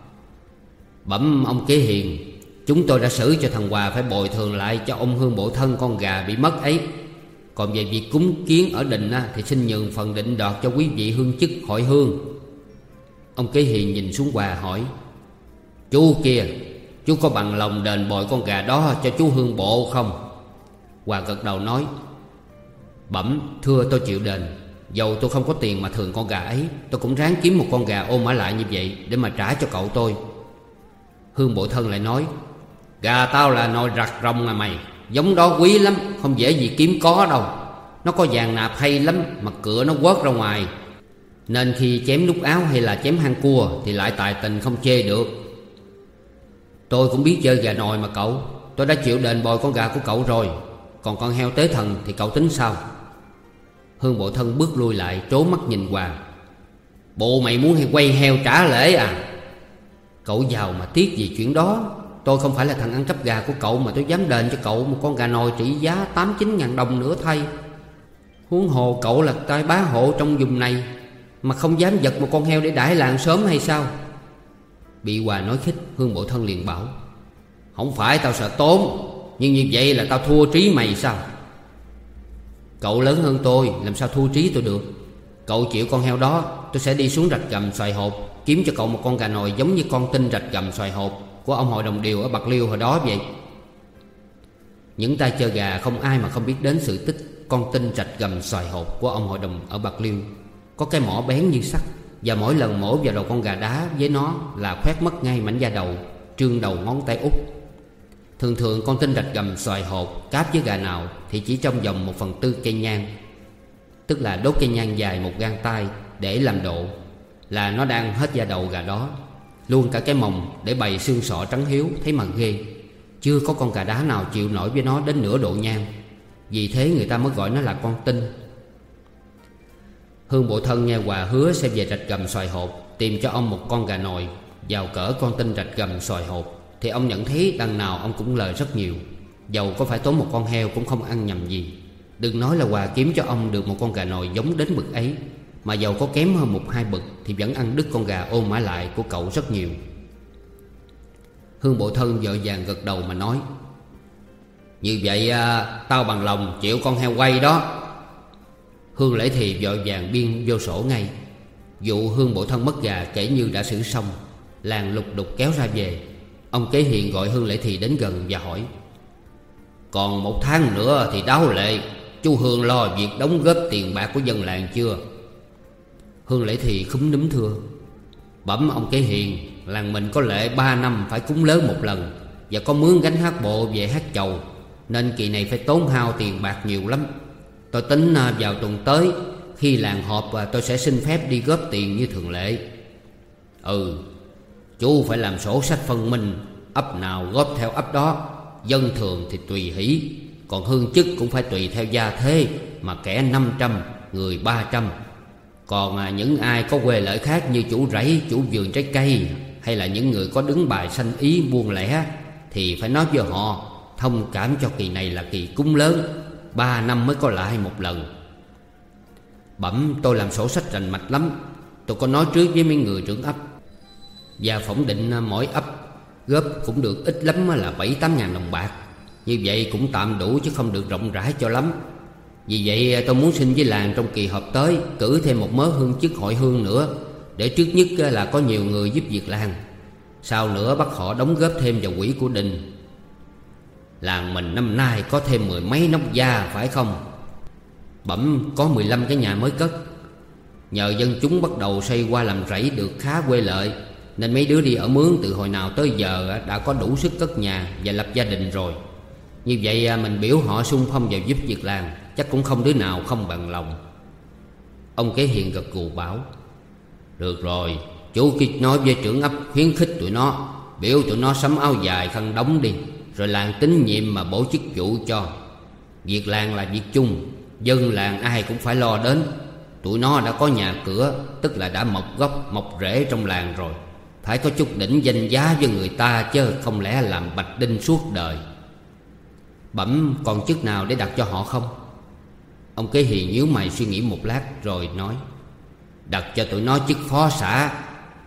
Bẩm ông Kế Hiền Chúng tôi đã xử cho thằng Hòa phải bồi thường lại cho ông Hương bộ thân con gà bị mất ấy. Còn về việc cúng kiến ở đình thì xin nhường phần định đoạt cho quý vị hương chức hội hương. Ông Kế Hiền nhìn xuống Hòa hỏi, Chú kia, Chú có bằng lòng đền bồi con gà đó cho chú Hương Bộ không? Hòa gật đầu nói, Bẩm, thưa tôi chịu đền. Dầu tôi không có tiền mà thường con gà ấy, Tôi cũng ráng kiếm một con gà ôm ở lại như vậy Để mà trả cho cậu tôi. Hương Bộ Thân lại nói Gà tao là nồi rặt rồng à mày. Giống đó quý lắm, Không dễ gì kiếm có đâu. Nó có vàng nạp hay lắm, Mà cửa nó quớt ra ngoài. Nên khi chém nút áo hay là chém hang cua Thì lại tài tình không chê được. Tôi cũng biết chơi gà nồi mà cậu. Tôi đã chịu đền bồi con gà của cậu rồi. Còn con heo tế thần thì cậu tính sao? Hương bộ thân bước lui lại, trố mắt nhìn Hoàng. Bộ mày muốn hay quay heo trả lễ à? Cậu giàu mà tiếc gì chuyện đó. Tôi không phải là thằng ăn cắp gà của cậu Mà tôi dám đền cho cậu một con gà nồi trị giá 8-9 ngàn đồng nữa thay. Huống hồ cậu là tay bá hộ trong vùng này Mà không dám giật một con heo để đãi làng sớm hay sao? Bị Hòa nói khích, Hương bộ thân liền bảo, Không phải tao sợ tốn, Nhưng như vậy là tao thua trí mày sao? Cậu lớn hơn tôi, Làm sao thua trí tôi được? Cậu chịu con heo đó, Tôi sẽ đi xuống rạch gầm xoài hộp, Kiếm cho cậu một con gà nồi giống như con tinh rạch gầm xoài hộp. Của ông hội đồng điều ở Bạc Liêu hồi đó vậy. Những tay chơi gà không ai mà không biết đến sự tích Con tinh rạch gầm xoài hộp của ông hội đồng ở Bạc Liêu. Có cái mỏ bén như sắt Và mỗi lần mổ vào đầu con gà đá với nó Là khoét mất ngay mảnh da đầu, Trương đầu ngón tay út. Thường thường con tinh rạch gầm xoài hộp Cáp với gà nào Thì chỉ trong vòng một phần tư cây nhang, Tức là đốt cây nhang dài một gang tay Để làm độ Là nó đang hết da đầu gà đó. Luôn cả cái mồng để bày xương sọ trắng hiếu, Thấy mà ghê. Chưa có con gà đá nào chịu nổi với nó đến nửa độ nhang Vì thế người ta mới gọi nó là con tinh. Hương bộ thân nghe quà hứa sẽ về rạch gầm xoài hộp Tìm cho ông một con gà nồi, Vào cỡ con tinh rạch gầm xoài hộp Thì ông nhận thấy đằng nào ông cũng lời rất nhiều. Dầu có phải tốn một con heo cũng không ăn nhầm gì. Đừng nói là quà kiếm cho ông được một con gà nồi giống đến bực ấy. Mà giàu có kém hơn một hai bậc Thì vẫn ăn đứt con gà ôm mã lại của cậu rất nhiều. Hương bộ thân vợ vàng gật đầu mà nói Như vậy à, tao bằng lòng chịu con heo quay đó. Hương lễ thì vợ vàng biên vô sổ ngay. Vụ Hương bộ thân mất gà kể như đã xử xong Làng lục đục kéo ra về. Ông kế hiện gọi Hương lễ thì đến gần và hỏi Còn một tháng nữa thì đáo lệ Chú Hương lo việc đóng góp tiền bạc của dân làng chưa? Hương lễ thì khúm núm thưa. Bẩm ông kế hiền Làng mình có lệ ba năm phải cúng lớn một lần Và có mướn gánh hát bộ về hát chầu, Nên kỳ này phải tốn hao tiền bạc nhiều lắm. Tôi tính à, vào tuần tới, Khi làng họp à, tôi sẽ xin phép đi góp tiền như thường lệ. Ừ Chú phải làm sổ sách phân minh, Ấp nào góp theo ấp đó. Dân thường thì tùy hỷ, Còn hương chức cũng phải tùy theo gia thế, Mà kẻ 500 Người 300 còn à, những ai có quê lợi khác như chủ rẫy, Chủ vườn trái cây, Hay là những người có đứng bài sanh ý buôn lẻ, Thì phải nói với họ, Thông cảm cho kỳ này là kỳ cúng lớn, Ba năm mới có lại một lần. Bẩm, tôi làm sổ sách rành mạch lắm, Tôi có nói trước với mấy người trưởng ấp. Và phỏng định à, mỗi ấp Góp cũng được ít lắm à, là bảy tám ngàn đồng bạc. Như vậy cũng tạm đủ chứ không được rộng rãi cho lắm. Vì vậy, tôi muốn xin với làng trong kỳ họp tới Cử thêm một mớ hương chức hội hương nữa, Để trước nhất là có nhiều người giúp việc làng. Sau nữa bắt họ đóng góp thêm vào quỹ của đình. Làng mình năm nay có thêm mười mấy nóc gia phải không? Bẩm, có mười lăm cái nhà mới cất. Nhờ dân chúng bắt đầu xây qua làm rẫy được khá quê lợi, Nên mấy đứa đi ở mướn từ hồi nào tới giờ Đã có đủ sức cất nhà và lập gia đình rồi. Như vậy à, mình biểu họ sung phong vào giúp việc làm, Chắc cũng không đứa nào không bằng lòng. Ông kế hiền gật gù bảo, Được rồi, Chú kia nói với trưởng ấp khuyến khích tụi nó, Biểu tụi nó sắm áo dài khăn đóng đi, Rồi làng tín nhiệm mà bổ chức vụ cho. Việc làng là việc chung, Dân làng ai cũng phải lo đến. Tụi nó đã có nhà cửa, Tức là đã mọc gốc, mọc rễ trong làng rồi. Phải có chút đỉnh danh giá với người ta Chứ không lẽ làm bạch đinh suốt đời. Bẩm còn chức nào để đặt cho họ không? Ông kế hiền nhíu mày suy nghĩ một lát rồi nói Đặt cho tụi nó chức phó xã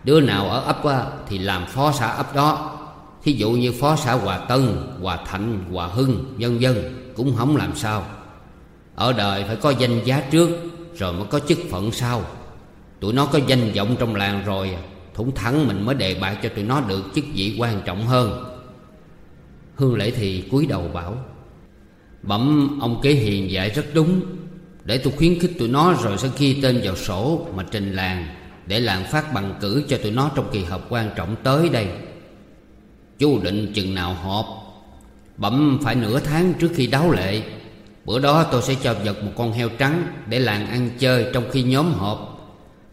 Đứa nào ở ấp thì làm phó xã ấp đó. Thí dụ như phó xã Hòa Tân, Hòa Thạnh, Hòa Hưng, vân dân Cũng không làm sao. Ở đời phải có danh giá trước Rồi mới có chức phận sau. Tụi nó có danh vọng trong làng rồi Thủng thắng mình mới đề bạc cho tụi nó được chức vị quan trọng hơn. Hương lễ thì cúi đầu bảo Bẩm, ông kế hiền dạy rất đúng. Để tôi khuyến khích tụi nó rồi sẽ ghi tên vào sổ mà trình làng, Để làng phát bằng cử cho tụi nó trong kỳ họp quan trọng tới đây. Chú định chừng nào họp? Bẩm, phải nửa tháng trước khi đáo lệ Bữa đó tôi sẽ cho vật một con heo trắng Để làng ăn chơi trong khi nhóm họp.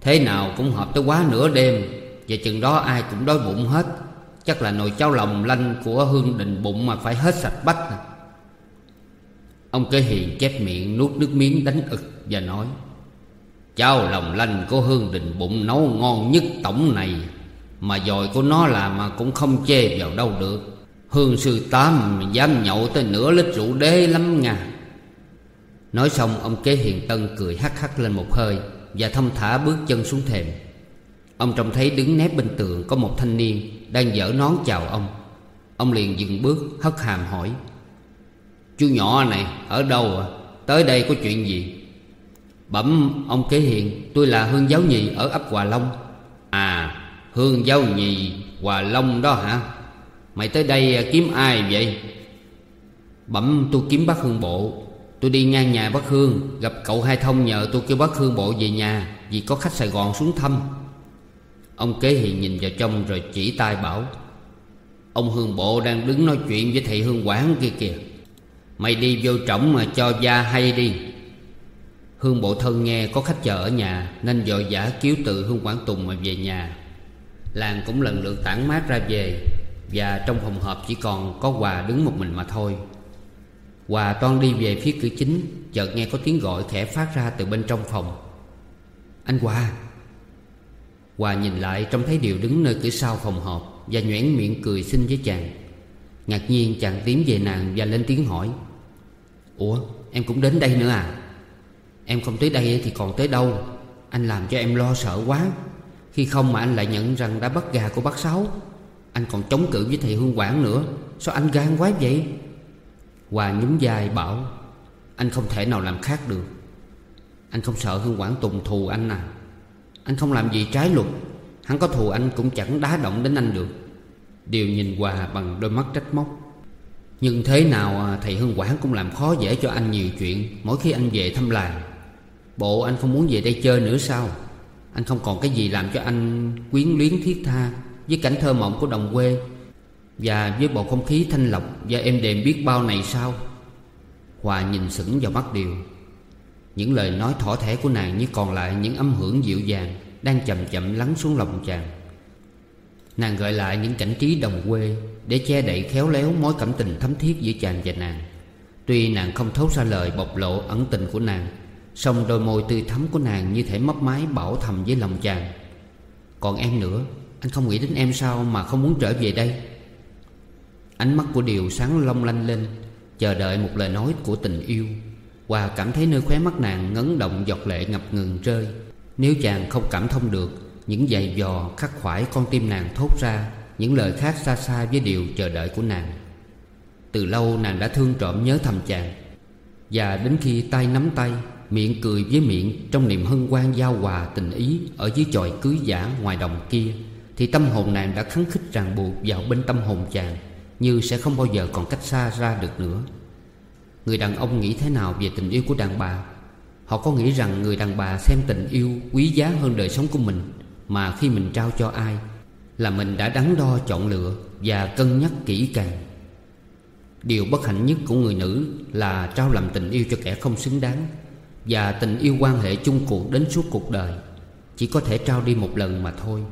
Thế nào cũng họp tới quá nửa đêm, Và chừng đó ai cũng đói bụng hết. Chắc là nồi cháo lòng lanh của Hương Đình bụng mà phải hết sạch bách à. Ông kế hiền chép miệng nuốt nước miếng đánh ực và nói Cháo lòng lanh của Hương Đình bụng nấu ngon nhất tổng này. Mà dòi của nó là mà cũng không chê vào đâu được. Hương sư tám dám nhậu tới nửa lít rượu đế lắm nha. Nói xong, ông kế hiền tân cười hắc hắc lên một hơi Và thông thả bước chân xuống thềm. Ông trông thấy đứng nép bên tường có một thanh niên Đang dở nón chào ông. Ông liền dừng bước, hất hàm hỏi Chú nhỏ này ở đâu à Tới đây có chuyện gì? Bẩm ông kế hiền, Tôi là Hương Giáo Nhì ở ấp Hòa Long. À Hương Giáo Nhì, Hòa Long đó hả? Mày tới đây à, kiếm ai vậy? Bẩm tôi kiếm bác Hương Bộ. Tôi đi ngang nhà bác Hương, Gặp cậu Hai Thông nhờ tôi kêu bác Hương Bộ về nhà, Vì có khách Sài Gòn xuống thăm. Ông kế hiền nhìn vào trong rồi chỉ tay bảo, Ông Hương Bộ đang đứng nói chuyện với thầy Hương Quán kia kìa. Mày đi vô trỏng mà cho gia hay đi. Hương Bộ Thân nghe có khách chờ ở nhà, Nên vội vã cứu tự Hương Quảng Tùng mà về nhà. Làng cũng lần lượt tản mát ra về, Và trong phòng họp chỉ còn có Hòa đứng một mình mà thôi. Hòa toan đi về phía cửa chính, Chợt nghe có tiếng gọi khẽ phát ra từ bên trong phòng. Anh Hòa. Hòa nhìn lại trông thấy Điều đứng nơi cửa sau phòng họp Và nhoẻn miệng cười xinh với chàng. Ngạc nhiên chàng tiến về nàng và lên tiếng hỏi Ủa, em cũng đến đây nữa à? Em không tới đây thì còn tới đâu? Anh làm cho em lo sợ quá. Khi không mà anh lại nhận rằng đã bắt gà của bác Sáu. Anh còn chống cự với thầy Hương Quảng nữa. Sao anh gan quá vậy? Hòa nhún dài bảo, Anh không thể nào làm khác được. Anh không sợ Hương Quảng Tùng thù anh à. Anh không làm gì trái luật. Hắn có thù anh cũng chẳng đá động đến anh được. Điều nhìn Hòa bằng đôi mắt trách móc. Nhưng thế nào à, thầy Hương Quảng cũng làm khó dễ cho anh nhiều chuyện Mỗi khi anh về thăm làng. Bộ anh không muốn về đây chơi nữa sao? Anh không còn cái gì làm cho anh quyến luyến thiết tha Với cảnh thơ mộng của đồng quê Và với bầu không khí thanh lọc Và êm đềm biết bao này sao? Hòa nhìn sững vào mắt Điều. Những lời nói thỏ thẻ của nàng Như còn lại những âm hưởng dịu dàng Đang chậm chậm lắng xuống lòng chàng. Nàng gợi lại những cảnh trí đồng quê Để che đậy khéo léo mối cảm tình thấm thiết giữa chàng và nàng. Tuy nàng không thấu ra lời bộc lộ ẩn tình của nàng, song đôi môi tươi thắm của nàng như thể mấp máy bảo thầm với lòng chàng. Còn em nữa, Anh không nghĩ đến em sao mà không muốn trở về đây? Ánh mắt của Điều sáng long lanh lên, Chờ đợi một lời nói của tình yêu. Hòa cảm thấy nơi khóe mắt nàng ngấn động giọt lệ ngập ngừng rơi. Nếu chàng không cảm thông được những giày dò khắc khoải con tim nàng thốt ra, Những lời khác xa xa với điều chờ đợi của nàng. Từ lâu nàng đã thương trộm nhớ thầm chàng, Và đến khi tay nắm tay, Miệng cười với miệng Trong niềm hân hoan giao hòa tình ý Ở dưới chòi cưới giả ngoài đồng kia, Thì tâm hồn nàng đã khắng khích ràng buộc vào bên tâm hồn chàng, Như sẽ không bao giờ còn cách xa ra được nữa. Người đàn ông nghĩ thế nào về tình yêu của đàn bà? Họ có nghĩ rằng người đàn bà xem tình yêu quý giá hơn đời sống của mình? Mà khi mình trao cho ai, Là mình đã đắn đo chọn lựa Và cân nhắc kỹ càng. Điều bất hạnh nhất của người nữ Là trao làm tình yêu cho kẻ không xứng đáng Và tình yêu quan hệ chung cuộc đến suốt cuộc đời. Chỉ có thể trao đi một lần mà thôi.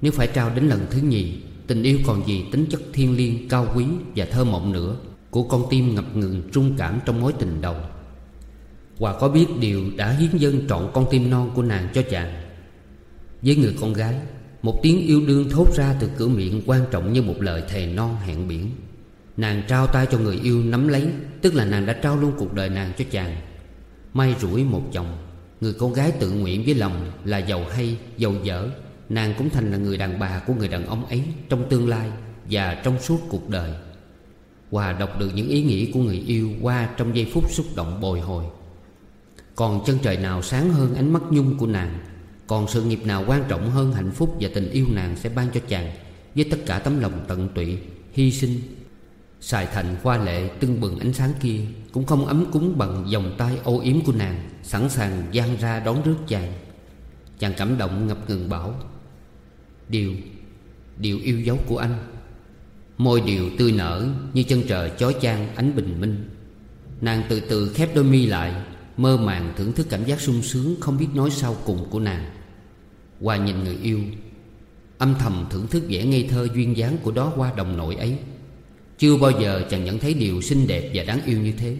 Nếu phải trao đến lần thứ nhì, Tình yêu còn gì tính chất thiêng liêng, cao quý và thơ mộng nữa Của con tim ngập ngừng trung cảm trong mối tình đầu. Hòa có biết điều đã hiến dân trọn con tim non của nàng cho chàng? Với người con gái Một tiếng yêu đương thốt ra từ cửa miệng quan trọng như một lời thề non hẹn biển. Nàng trao tay cho người yêu nắm lấy Tức là nàng đã trao luôn cuộc đời nàng cho chàng. May rủi một chồng Người con gái tự nguyện với lòng là giàu hay, giàu dở Nàng cũng thành là người đàn bà của người đàn ông ấy Trong tương lai và trong suốt cuộc đời. Hòa đọc được những ý nghĩ của người yêu qua trong giây phút xúc động bồi hồi. Còn chân trời nào sáng hơn ánh mắt nhung của nàng còn sự nghiệp nào quan trọng hơn hạnh phúc và tình yêu nàng sẽ ban cho chàng? Với tất cả tấm lòng tận tụy, hy sinh Xài thành hoa lệ tưng bừng ánh sáng kia Cũng không ấm cúng bằng vòng tay ô yếm của nàng Sẵn sàng gian ra đón rước chàng. Chàng cảm động ngập ngừng bảo Điều Điều yêu dấu của anh. Môi điều tươi nở Như chân trời chói chang ánh bình minh. Nàng từ từ khép đôi mi lại Mơ màng thưởng thức cảm giác sung sướng Không biết nói sau cùng của nàng. Qua nhìn người yêu. Âm thầm thưởng thức vẻ ngây thơ duyên dáng của đó hoa đồng nội ấy. Chưa bao giờ chàng nhận thấy điều xinh đẹp và đáng yêu như thế.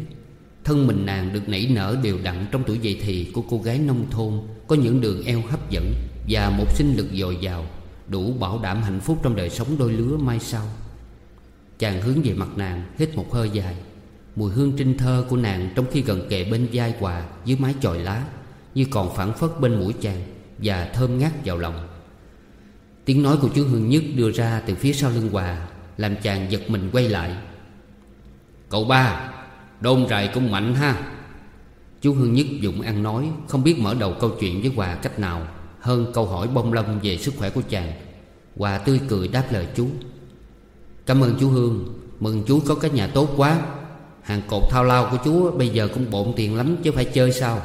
Thân mình nàng được nảy nở đều đặn trong tuổi dậy thì của cô gái nông thôn, Có những đường eo hấp dẫn Và một sinh lực dồi dào, Đủ bảo đảm hạnh phúc trong đời sống đôi lứa mai sau. Chàng hướng về mặt nàng, Hít một hơi dài. Mùi hương trinh thơ của nàng Trong khi gần kề bên vai quà Dưới mái chòi lá, Như còn phản phất bên mũi chàng. Và thơm ngát vào lòng. Tiếng nói của chú Hương Nhất đưa ra từ phía sau lưng Hòa Làm chàng giật mình quay lại. Cậu ba, Đôn rài cũng mạnh ha. Chú Hương Nhất dụng ăn nói, Không biết mở đầu câu chuyện với Hòa cách nào, Hơn câu hỏi bông lâm về sức khỏe của chàng. Hòa tươi cười đáp lời chú Cảm ơn chú Hương, Mừng chú có cái nhà tốt quá. Hàng cột thao lao của chú bây giờ cũng bộn tiền lắm chứ phải chơi sao?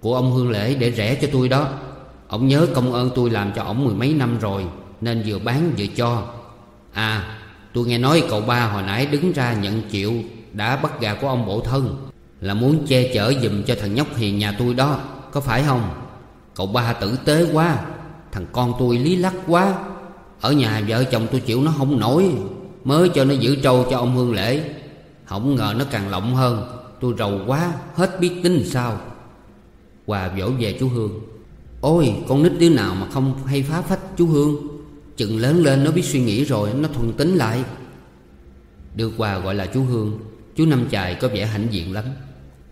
Của ông Hương Lễ để rẻ cho tôi đó. Ông nhớ công ơn tôi làm cho ông mười mấy năm rồi, Nên vừa bán vừa cho. À tôi nghe nói cậu ba hồi nãy đứng ra nhận chịu Đã bắt gà của ông bộ thân, Là muốn che chở giùm cho thằng nhóc hiền nhà tôi đó, Có phải không? Cậu ba tử tế quá, Thằng con tôi lý lắc quá. Ở nhà vợ chồng tôi chịu nó không nổi, Mới cho nó giữ trâu cho ông Hương Lễ. Không ngờ nó càng lộng hơn, Tôi rầu quá, Hết biết tính sao. Hòa vỗ về chú Hương. Ôi, con nít đứa nào mà không hay phá phách chú Hương? Chừng lớn lên nó biết suy nghĩ rồi, Nó thuần tính lại. Được Hòa gọi là chú Hương, Chú Năm Chài có vẻ hãnh diện lắm.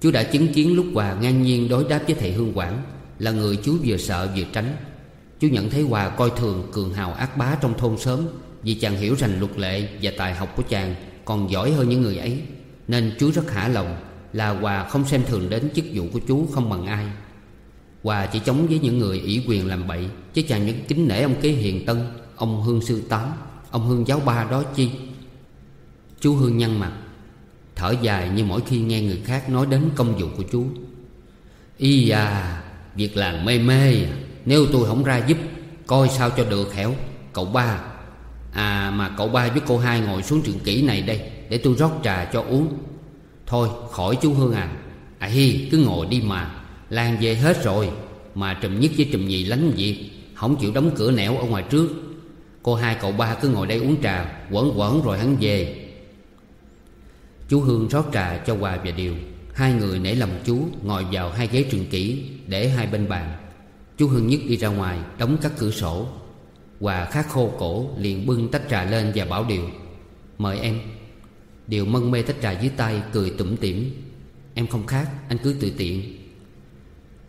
Chú đã chứng kiến lúc Hòa ngang nhiên đối đáp với thầy Hương Quảng, Là người chú vừa sợ vừa tránh. Chú nhận thấy Hòa coi thường cường hào ác bá trong thôn sớm Vì chàng hiểu rành luật lệ và tài học của chàng Còn giỏi hơn những người ấy, Nên chú rất hả lòng là Hòa không xem thường đến chức vụ của chú không bằng ai. Hòa chỉ chống với những người ủy quyền làm bậy, Chứ chàng những kính nể ông kế hiền tân, Ông Hương Sư Tám, Ông Hương Giáo Ba đó chi. Chú Hương nhăn mặt, Thở dài như mỗi khi nghe người khác nói đến công vụ của chú. Y à Việc làng mê mê. À, nếu tôi không ra giúp, Coi sao cho được hẻo, Cậu ba. À mà cậu ba với cô hai ngồi xuống trường kỹ này đây, Để tôi rót trà cho uống. Thôi, khỏi chú Hương à. À hi, cứ ngồi đi mà. Lan về hết rồi. Mà trùm nhất với trùm nhì lánh việc. Không chịu đóng cửa nẻo ở ngoài trước. Cô hai cậu ba cứ ngồi đây uống trà, Quẩn quẩn rồi hắn về. Chú Hương rót trà cho Hòa và Điều. Hai người nể lòng chú, Ngồi vào hai ghế trường kỷ, Để hai bên bàn. Chú Hương Nhất đi ra ngoài, Đóng các cửa sổ. Hòa khát khô cổ, liền bưng tách trà lên và bảo Điều, Mời em. Điều mân mê tách trà dưới tay, Cười tủm tỉm. Em không khác, anh cứ tự tiện.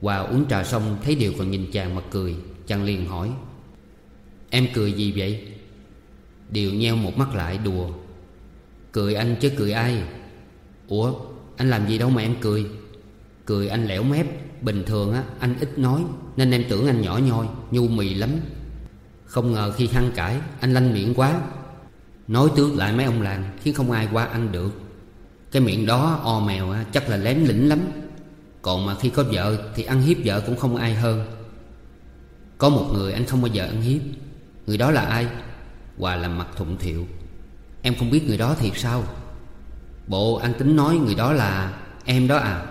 Hòa uống trà xong, thấy Điều còn nhìn chàng mà cười, Chàng liền hỏi, Em cười gì vậy? Điều nheo một mắt lại, đùa, Cười anh chứ cười ai? Ủa, anh làm gì đâu mà em cười. Cười anh lẻo mép, Bình thường á, anh ít nói, Nên em tưởng anh nhỏ nhoi, Nhu mì lắm. Không ngờ khi hăng cãi, Anh lanh miệng quá. Nói tước lại mấy ông làng, Khiến không ai qua anh được. Cái miệng đó, o mèo chắc là lém lĩnh lắm. Còn mà khi có vợ Thì ăn hiếp vợ cũng không ai hơn. Có một người anh không bao giờ ăn hiếp. Người đó là ai? Hòa làm mặt thụng thiệu. Em không biết người đó thiệt sao? Bộ anh tính nói người đó là Em đó à.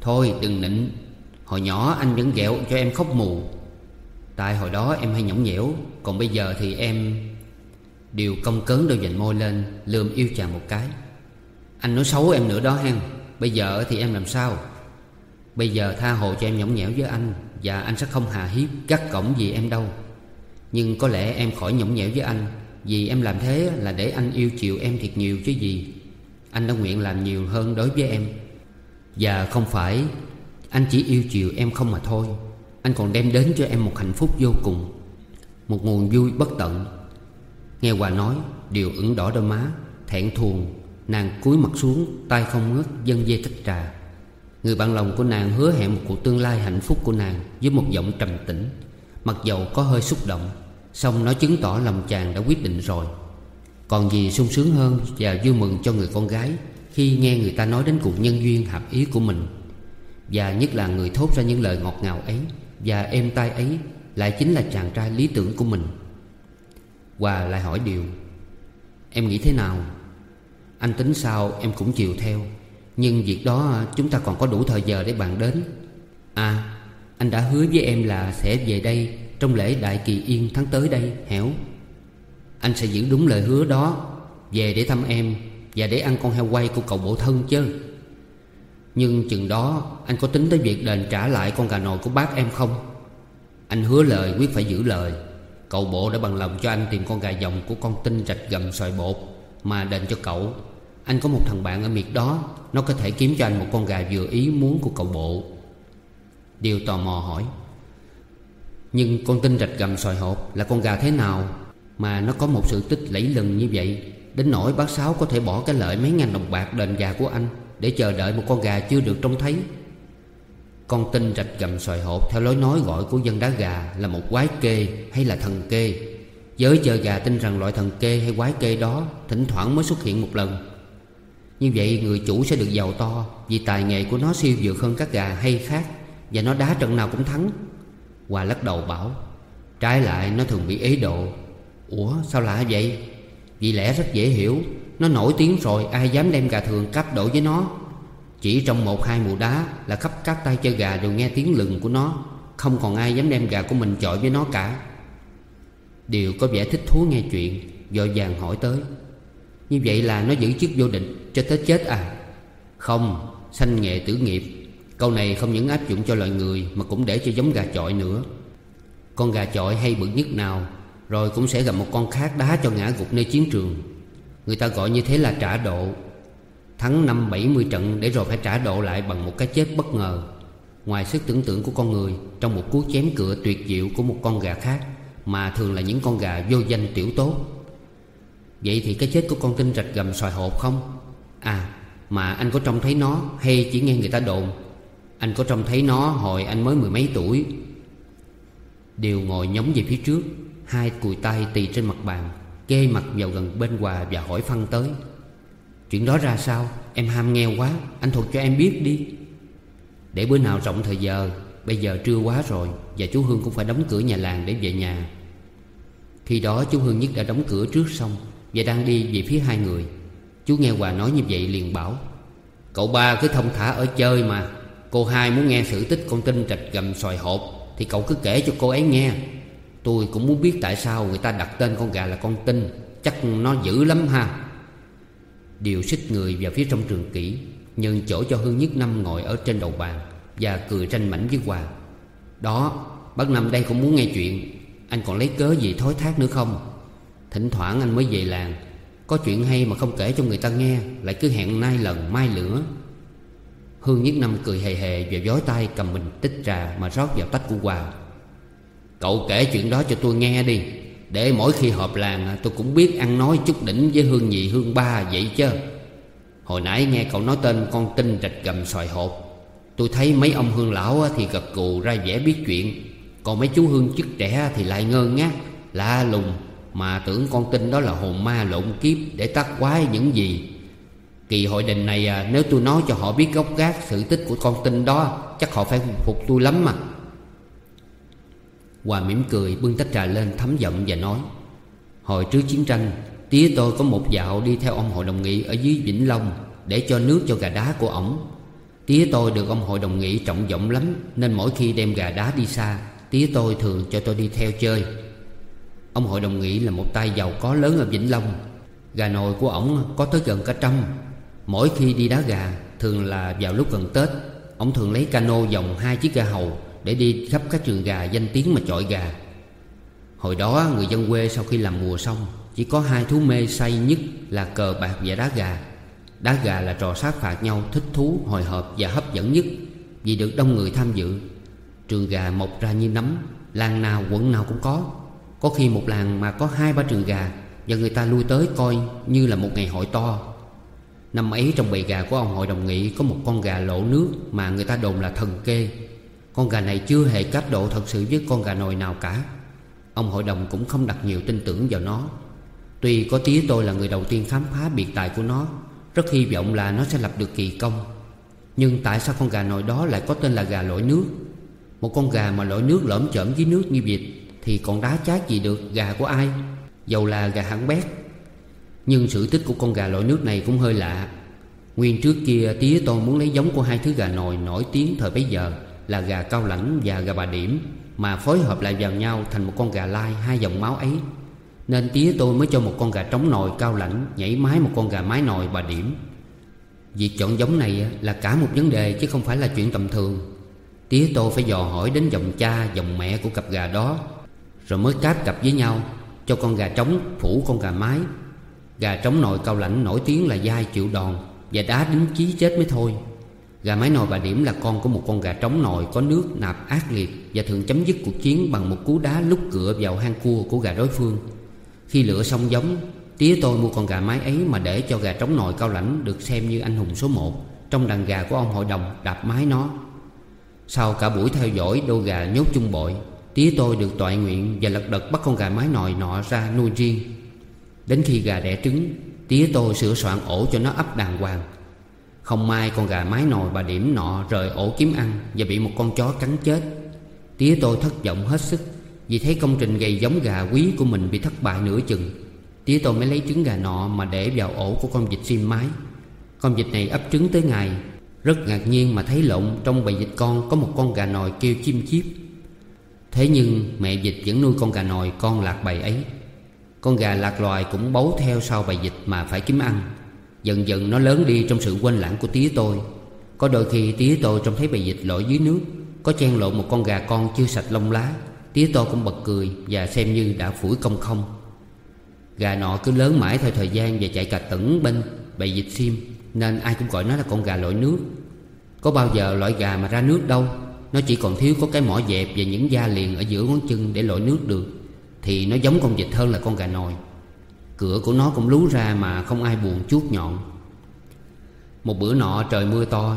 Thôi, đừng nịnh. Hồi nhỏ anh vẫn ghẹo cho em khóc mù. Tại hồi đó em hay nhõng nhẽo, Còn bây giờ thì em Điều công cấn đôi dành môi lên, Lườm yêu chàng một cái. Anh nói xấu em nữa đó hen, Bây giờ thì em làm sao? Bây giờ tha hồ cho em nhõng nhẽo với anh, Và anh sẽ không hà hiếp, gắt cổng gì em đâu. Nhưng có lẽ em khỏi nhõng nhẽo với anh, Vì em làm thế là để anh yêu chiều em thiệt nhiều chứ gì. Anh đã nguyện làm nhiều hơn đối với em. Và không phải, Anh chỉ yêu chiều em không mà thôi. Anh còn đem đến cho em một hạnh phúc vô cùng, Một nguồn vui bất tận. Nghe Hòa nói, Điều ửng đỏ đôi má, Thẹn thùn Nàng cúi mặt xuống, tay không ngớt dâng dê tách trà Người bạn lòng của nàng hứa hẹn một cuộc tương lai hạnh phúc của nàng Với một giọng trầm tĩnh. Mặc dầu có hơi xúc động Xong nó chứng tỏ lòng chàng đã quyết định rồi. Còn gì sung sướng hơn Và vui mừng cho người con gái Khi nghe người ta nói đến cuộc nhân duyên hợp ý của mình. Và nhất là người thốt ra những lời ngọt ngào ấy Và êm tai ấy Lại chính là chàng trai lý tưởng của mình. Hòa lại hỏi điều, Em nghĩ thế nào? Anh tính sao em cũng chiều theo, Nhưng việc đó chúng ta còn có đủ thời giờ để bàn đến. À anh đã hứa với em là sẽ về đây Trong lễ đại kỳ yên tháng tới đây, hẻo. Anh sẽ giữ đúng lời hứa đó, Về để thăm em Và để ăn con heo quay của cậu bộ thân chứ. Nhưng chừng đó Anh có tính tới việc đền trả lại con gà nồi của bác em không? Anh hứa lời, quyết phải giữ lời. Cậu bộ đã bằng lòng cho anh tìm con gà dòng Của con tinh rạch gầm xoài bột Mà đền cho cậu. Anh có một thằng bạn ở miệt đó, Nó có thể kiếm cho anh một con gà vừa ý muốn của cậu bộ. Điều tò mò hỏi, Nhưng con tinh rạch gầm xoài hộp là con gà thế nào Mà nó có một sự tích lẫy lừng như vậy? Đến nỗi bác Sáu có thể bỏ cái lợi mấy ngàn đồng bạc đền gà của anh Để chờ đợi một con gà chưa được trông thấy. Con tinh rạch gầm xoài hộp Theo lối nói gọi của dân đá gà Là một quái kê hay là thần kê. Giới chờ gà tin rằng loại thần kê hay quái kê đó Thỉnh thoảng mới xuất hiện một lần. Như vậy, người chủ sẽ được giàu to Vì tài nghệ của nó siêu vượt hơn các gà hay khác và nó đá trận nào cũng thắng. Hòa lắc đầu bảo, Trái lại, nó thường bị ế độ. Ủa, sao lạ vậy? Vì lẽ rất dễ hiểu, Nó nổi tiếng rồi, ai dám đem gà thường cắp đổi với nó? Chỉ trong một hai mùa đá Là khắp các tay chơi gà đều nghe tiếng lừng của nó. Không còn ai dám đem gà của mình chọi với nó cả. Điều có vẻ thích thú nghe chuyện, Vội vàng hỏi tới. Như vậy là nó giữ chức vô định Cho tới chết à? Không, Sanh nghệ tử nghiệp. Câu này không những áp dụng cho loài người Mà cũng để cho giống gà chọi nữa. Con gà chọi hay bự nhất nào, Rồi cũng sẽ gặp một con khác đá cho ngã gục nơi chiến trường. Người ta gọi như thế là trả độ. Thắng năm bảy mươi trận để rồi phải trả độ lại bằng một cái chết bất ngờ. Ngoài sức tưởng tượng của con người, Trong một cú chém cửa tuyệt diệu của một con gà khác, Mà thường là những con gà vô danh tiểu tốt. Vậy thì cái chết của con tinh rạch gầm xoài hộp không? À mà anh có trông thấy nó hay chỉ nghe người ta đồn? Anh có trông thấy nó hồi anh mới mười mấy tuổi? Đều ngồi nhóng về phía trước, Hai cùi tay tì trên mặt bàn, Kê mặt vào gần bên quà và hỏi phân tới. Chuyện đó ra sao? Em ham nghe quá. Anh thuật cho em biết đi. Để bữa nào rộng thời giờ, Bây giờ trưa quá rồi Và chú Hương cũng phải đóng cửa nhà làng để về nhà. Khi đó chú Hương Nhất đã đóng cửa trước xong Và đang đi về phía hai người. Chú nghe Hòa nói như vậy liền bảo, Cậu ba cứ thông thả ở chơi mà. Cô hai muốn nghe sự tích con tinh trạch gầm xoài hộp Thì cậu cứ kể cho cô ấy nghe. Tôi cũng muốn biết tại sao người ta đặt tên con gà là con tinh Chắc nó dữ lắm ha. Điều xích người vào phía trong trường kỹ Nhân chỗ cho Hương Nhất Năm ngồi ở trên đầu bàn Và cười tranh mảnh với Hòa Đó, Bác Năm đây cũng muốn nghe chuyện. Anh còn lấy cớ gì thối thác nữa không? Thỉnh thoảng anh mới về làng. Có chuyện hay mà không kể cho người ta nghe, Lại cứ hẹn nay lần, mai lửa. Hương Nhất Năm cười hề hề Và giói tay cầm mình tích trà Mà rót vào tách của Hòa Cậu kể chuyện đó cho tôi nghe đi. Để mỗi khi họp làng à, Tôi cũng biết ăn nói chút đỉnh với Hương Nhị Hương Ba vậy chứ Hồi nãy nghe cậu nói tên con tinh rạch gầm xoài hộp Tôi thấy mấy ông hương lão thì gật cù ra vẻ biết chuyện. Còn mấy chú hương chức trẻ thì lại ngơ ngác Lạ lùng. Mà tưởng con tinh đó là hồn ma lộn kiếp Để tắt quái những gì. Kỳ hội đình này à, nếu tôi nói cho họ biết gốc gác sự tích của con tinh đó Chắc họ phải phục tôi lắm mà. Hòa mỉm cười, bưng tách trà lên, thấm giọng và nói, Hồi trước chiến tranh, Tía tôi có một dạo đi theo ông hội đồng nghị ở dưới Vĩnh Long Để cho nước cho gà đá của ổng. Tía tôi được ông hội đồng nghị trọng vọng lắm, Nên mỗi khi đem gà đá đi xa, Tía tôi thường cho tôi đi theo chơi. Ông hội đồng nghị là một tay giàu có lớn ở Vĩnh Long. Gà nồi của ổng có tới gần cả trăm. Mỗi khi đi đá gà, Thường là vào lúc gần Tết Ông thường lấy cano dòng hai chiếc gà hầu để đi khắp các trường gà danh tiếng mà chọi gà. Hồi đó người dân quê sau khi làm mùa xong Chỉ có hai thú mê say nhất là cờ bạc và đá gà. Đá gà là trò sát phạt nhau thích thú, hồi hộp và hấp dẫn nhất Vì được đông người tham dự. Trường gà mọc ra như nấm Làng nào quận nào cũng có. Có khi một làng mà có hai ba trường gà Và người ta lui tới coi như là một ngày hội to. Năm ấy trong bầy gà của ông hội đồng nghị Có một con gà lộ nước mà người ta đồn là thần kê. Con gà này chưa hề cáp độ thật sự với con gà nồi nào cả. Ông hội đồng cũng không đặt nhiều tin tưởng vào nó. Tuy có tía tôi là người đầu tiên khám phá biệt tài của nó, Rất hy vọng là nó sẽ lập được kỳ công. Nhưng tại sao con gà nồi đó lại có tên là gà lội nước? Một con gà mà lội nước lõm chởm dưới nước như vịt Thì còn đá chát gì được, gà của ai? Dầu là gà hẳn bét. Nhưng sự tích của con gà lội nước này cũng hơi lạ. Nguyên trước kia tía tôi muốn lấy giống của hai thứ gà nồi nổi tiếng thời bấy giờ. Là gà cao lãnh và gà bà điểm Mà phối hợp lại vào nhau thành một con gà lai hai dòng máu ấy. Nên tía tôi mới cho một con gà trống nồi cao lãnh Nhảy mái một con gà mái nồi bà điểm. Việc chọn giống này là cả một vấn đề chứ không phải là chuyện tầm thường. Tía tôi phải dò hỏi đến dòng cha, dòng mẹ của cặp gà đó Rồi mới cáp cặp với nhau Cho con gà trống phủ con gà mái. Gà trống nồi cao lãnh nổi tiếng là dai chịu đòn Và đá đính chí chết mới thôi. Gà mái nồi bà Điểm là con của một con gà trống nồi có nước, nạp, ác liệt Và thường chấm dứt cuộc chiến bằng một cú đá lúc cửa vào hang cua của gà đối phương. Khi lửa xong giống, Tía tôi mua con gà mái ấy mà để cho gà trống nồi cao lãnh Được xem như anh hùng số một Trong đàn gà của ông hội đồng đạp mái nó. Sau cả buổi theo dõi, đô gà nhốt chung bội. Tía tôi được toại nguyện và lật đật bắt con gà mái nồi nọ ra nuôi riêng. Đến khi gà đẻ trứng, Tía tôi sửa soạn ổ cho nó ấp đàng hoàng. Không may con gà mái nồi bà điểm nọ rời ổ kiếm ăn Và bị một con chó cắn chết. Tía tôi thất vọng hết sức Vì thấy công trình gầy giống gà quý của mình bị thất bại nửa chừng. Tía tôi mới lấy trứng gà nọ mà để vào ổ của con vịt sim mái. Con vịt này ấp trứng tới ngày. Rất ngạc nhiên mà thấy lộn trong bầy vịt con có một con gà nòi kêu chim chiếp Thế nhưng mẹ vịt vẫn nuôi con gà nòi con lạc bầy ấy. Con gà lạc loài cũng bấu theo sau bầy vịt mà phải kiếm ăn. Dần dần nó lớn đi trong sự quên lãng của tía tôi. Có đôi khi tía tôi trông thấy bầy vịt lội dưới nước, Có chen lộn một con gà con chưa sạch lông lá. Tía tôi cũng bật cười và xem như đã phủi công không. Gà nọ cứ lớn mãi theo thời gian và chạy cà tẩn bên bầy vịt sim Nên ai cũng gọi nó là con gà lội nước. Có bao giờ loại gà mà ra nước đâu, Nó chỉ còn thiếu có cái mỏ dẹp và những da liền ở giữa ngón chân để lội nước được, Thì nó giống con vịt hơn là con gà nồi Cửa của nó cũng lú ra mà không ai buồn chuốt nhọn. Một bữa nọ trời mưa to,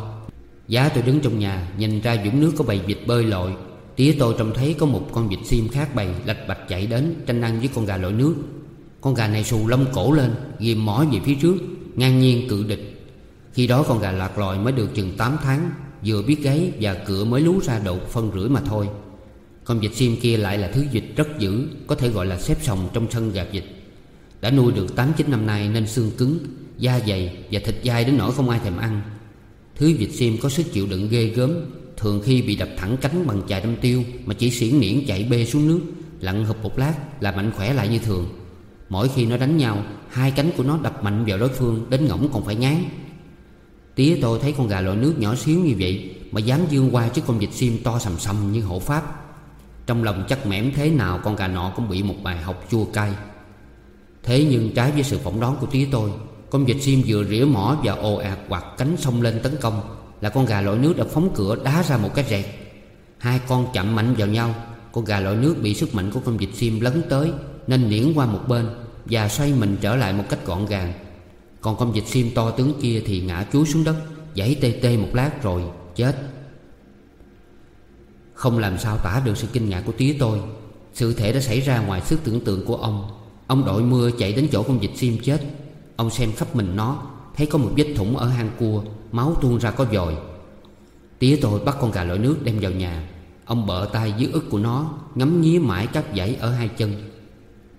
Giá tôi đứng trong nhà Nhìn ra dũng nước có bầy vịt bơi lội. Tía tôi trông thấy có một con vịt sim khác bầy, Lạch bạch chạy đến, tranh ăn với con gà lội nước. Con gà này xù lông cổ lên, Ghim mỏ về phía trước, Ngang nhiên cự địch. Khi đó con gà lạc lòi mới được chừng 8 tháng, Vừa biết gáy và cửa mới lú ra độ phân rưỡi mà thôi. Con vịt sim kia lại là thứ vịt rất dữ, Có thể gọi là xếp sòng trong sân gà vịt. Đã nuôi được 8-9 năm nay nên xương cứng, Da dày và thịt dai đến nỗi không ai thèm ăn. Thứ vịt sim có sức chịu đựng ghê gớm, Thường khi bị đập thẳng cánh bằng chài đâm tiêu Mà chỉ xiển niễn chạy bê xuống nước, Lặn hụp một lát là mạnh khỏe lại như thường. Mỗi khi nó đánh nhau, Hai cánh của nó đập mạnh vào đối phương, Đến ngỗng còn phải ngán. Tía tôi thấy con gà lội nước nhỏ xíu như vậy Mà dám dương qua trước con vịt sim to sầm sầm như hộ pháp. Trong lòng chắc mẻm thế nào con gà nọ cũng bị một bài học chua cay. Thế nhưng trái với sự phỏng đoán của tía tôi, Con vịt sim vừa rỉa mỏ và ồ ạt quạt cánh xông lên tấn công, Là con gà lội nước đã phóng cửa đá ra một cái rẹt. Hai con chạm mạnh vào nhau, Con gà lội nước bị sức mạnh của con vịt sim lấn tới, Nên niễn qua một bên Và xoay mình trở lại một cách gọn gàng. Còn con vịt sim to tướng kia thì ngã chuối xuống đất, Giãy tê tê một lát rồi chết. Không làm sao tả được sự kinh ngạc của tía tôi. Sự thể đã xảy ra ngoài sức tưởng tượng của ông. Ông đội mưa chạy đến chỗ con vịt sim chết. Ông xem khắp mình nó, Thấy có một vết thủng ở hang cua, Máu tuôn ra có dồi. Tía tôi bắt con gà lội nước đem vào nhà. Ông bợ tay dưới ức của nó, Ngắm nghía mãi các dãy ở hai chân.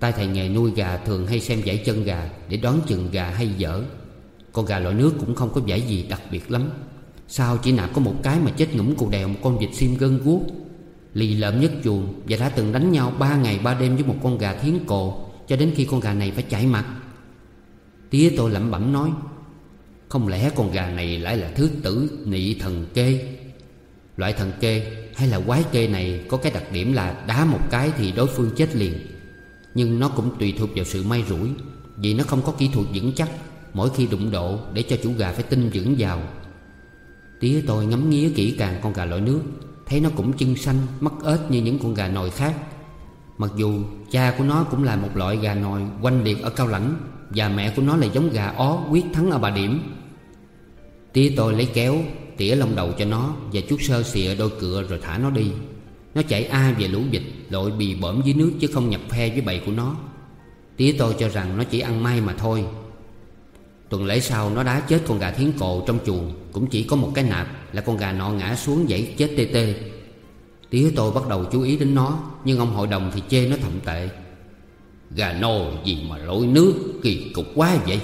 Tay thầy nghề nuôi gà thường hay xem dãy chân gà Để đoán chừng gà hay dở. Con gà lội nước cũng không có dãy gì đặc biệt lắm. Sao chỉ nạp có một cái mà chết ngủm cù đèo Một con vịt sim gân guốc? Lì lợm nhất chuồng Và đã từng đánh nhau ba ngày ba đêm với một con gà thiến cồ. Cho đến khi con gà này phải chạy mặt. Tía tôi lẩm bẩm nói Không lẽ con gà này lại là thứ tử nị thần kê? Loại thần kê hay là quái kê này Có cái đặc điểm là đá một cái thì đối phương chết liền. Nhưng nó cũng tùy thuộc vào sự may rủi Vì nó không có kỹ thuật vững chắc Mỗi khi đụng độ để cho chủ gà phải tin vững vào. Tía tôi ngắm nghía kỹ càng con gà loại nước Thấy nó cũng chân xanh, mắt ếch như những con gà nồi khác. Mặc dù cha của nó cũng là một loại gà nòi quanh liệt ở cao lãnh, Và mẹ của nó là giống gà ó quyết thắng ở bà điểm. Tía tôi lấy kéo, tỉa lông đầu cho nó Và chút sơ xịa đôi cựa rồi thả nó đi. Nó chạy a về lũ vịt, Lội bì bõm dưới nước chứ không nhập phe với bầy của nó. Tía tôi cho rằng nó chỉ ăn may mà thôi. Tuần lễ sau, nó đá chết con gà thiến cộ trong chuồng, Cũng chỉ có một cái nạp là con gà nọ ngã xuống dãy chết tê tê. Tía tôi bắt đầu chú ý đến nó, Nhưng ông hội đồng thì chê nó thậm tệ. Gà nô, gì mà lội nước, kỳ cục quá vậy?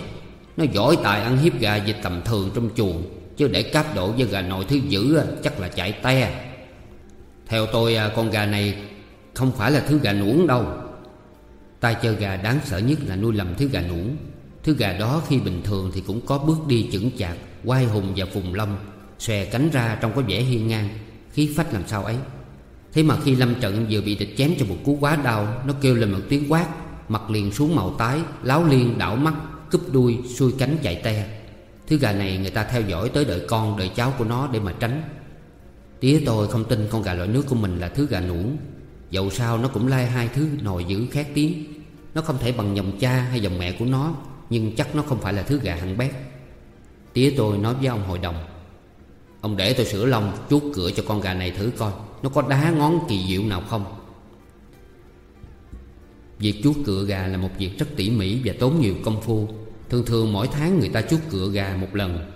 Nó giỏi tài ăn hiếp gà dịch tầm thường trong chuồng, Chứ để cáp độ với gà nồi thứ dữ chắc là chạy te. Theo tôi à, con gà này không phải là thứ gà nuỗng đâu. Tai chơi gà đáng sợ nhất là nuôi lầm thứ gà nuỗng. Thứ gà đó khi bình thường thì cũng có bước đi chững chạc Quai hùng và phùng lông, Xòe cánh ra trong có vẻ hiên ngang, Khí phách làm sao ấy. Thế mà khi lâm trận vừa bị địch chém cho một cú quá đau, Nó kêu lên một tiếng quát, Mặt liền xuống màu tái, Láo liên, đảo mắt, Cúp đuôi, xuôi cánh chạy te. Thứ gà này người ta theo dõi tới đợi con, đợi cháu của nó để mà tránh. Tía tôi không tin con gà loại nước của mình là thứ gà nuỗng Dẫu sao nó cũng lai hai thứ, nồi dữ khác tiếng. Nó không thể bằng dòng cha hay dòng mẹ của nó, Nhưng chắc nó không phải là thứ gà hằng bét. Tía tôi nói với ông hội đồng. Ông để tôi sửa lông, chuốt cửa cho con gà này thử coi. Nó có đá ngón kỳ diệu nào không? Việc chuốt cửa gà là một việc rất tỉ mỉ và tốn nhiều công phu. Thường thường mỗi tháng người ta chuốt cửa gà một lần.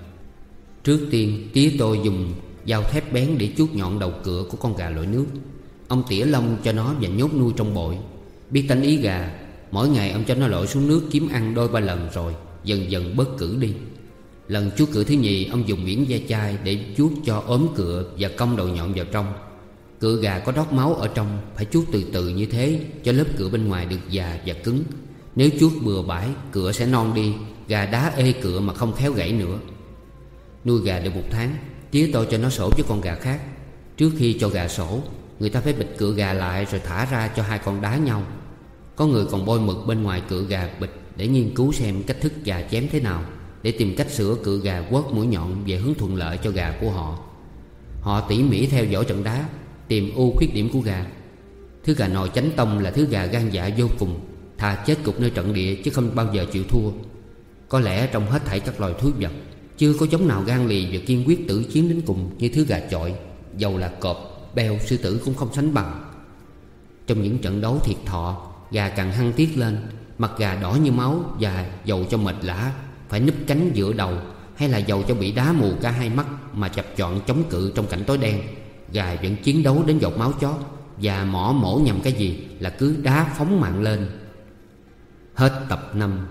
Trước tiên, tía tôi dùng dao thép bén để chuốt nhọn đầu cửa của con gà lội nước. Ông tỉa lông cho nó và nhốt nuôi trong bội. Biết tánh ý gà, Mỗi ngày ông cho nó lội xuống nước kiếm ăn đôi ba lần rồi, Dần dần bớt cử đi. Lần chuốt cửa thứ nhì, Ông dùng miếng da chai để chuốt cho ốm cửa Và cong đầu nhọn vào trong. Cửa gà có đót máu ở trong, Phải chuốt từ từ như thế Cho lớp cửa bên ngoài được già và cứng. Nếu chuốt bừa bãi, cửa sẽ non đi, Gà đá ê cửa mà không khéo gãy nữa. Nuôi gà được một tháng, Tía tôi cho nó sổ với con gà khác. Trước khi cho gà sổ, Người ta phải bịch cửa gà lại rồi thả ra cho hai con đá nhau. Có người còn bôi mực bên ngoài cửa gà bịch Để nghiên cứu xem cách thức gà chém thế nào. Để tìm cách sửa cự gà quớt mũi nhọn về hướng thuận lợi cho gà của họ. Họ tỉ mỉ theo dõi trận đá, Tìm ưu khuyết điểm của gà. Thứ gà nòi chánh tông là thứ gà gan dạ vô cùng Thà chết cục nơi trận địa chứ không bao giờ chịu thua. Có lẽ trong hết thảy các loài thú vật, Chưa có giống nào gan lì và kiên quyết tử chiến đến cùng Như thứ gà chọi, Dầu là cọp beo sư tử cũng không sánh bằng. Trong những trận đấu thiệt thọ, Gà càng hăng tiết lên, Mặt gà đỏ như máu Và dầu cho mệt lã. Phải núp cánh giữa đầu Hay là dầu cho bị đá mù cả hai mắt Mà chập chọn chống cự trong cảnh tối đen. Gà vẫn chiến đấu đến giọt máu chó Và mỏ mổ nhầm cái gì Là cứ đá phóng mạng lên. Hết tập 5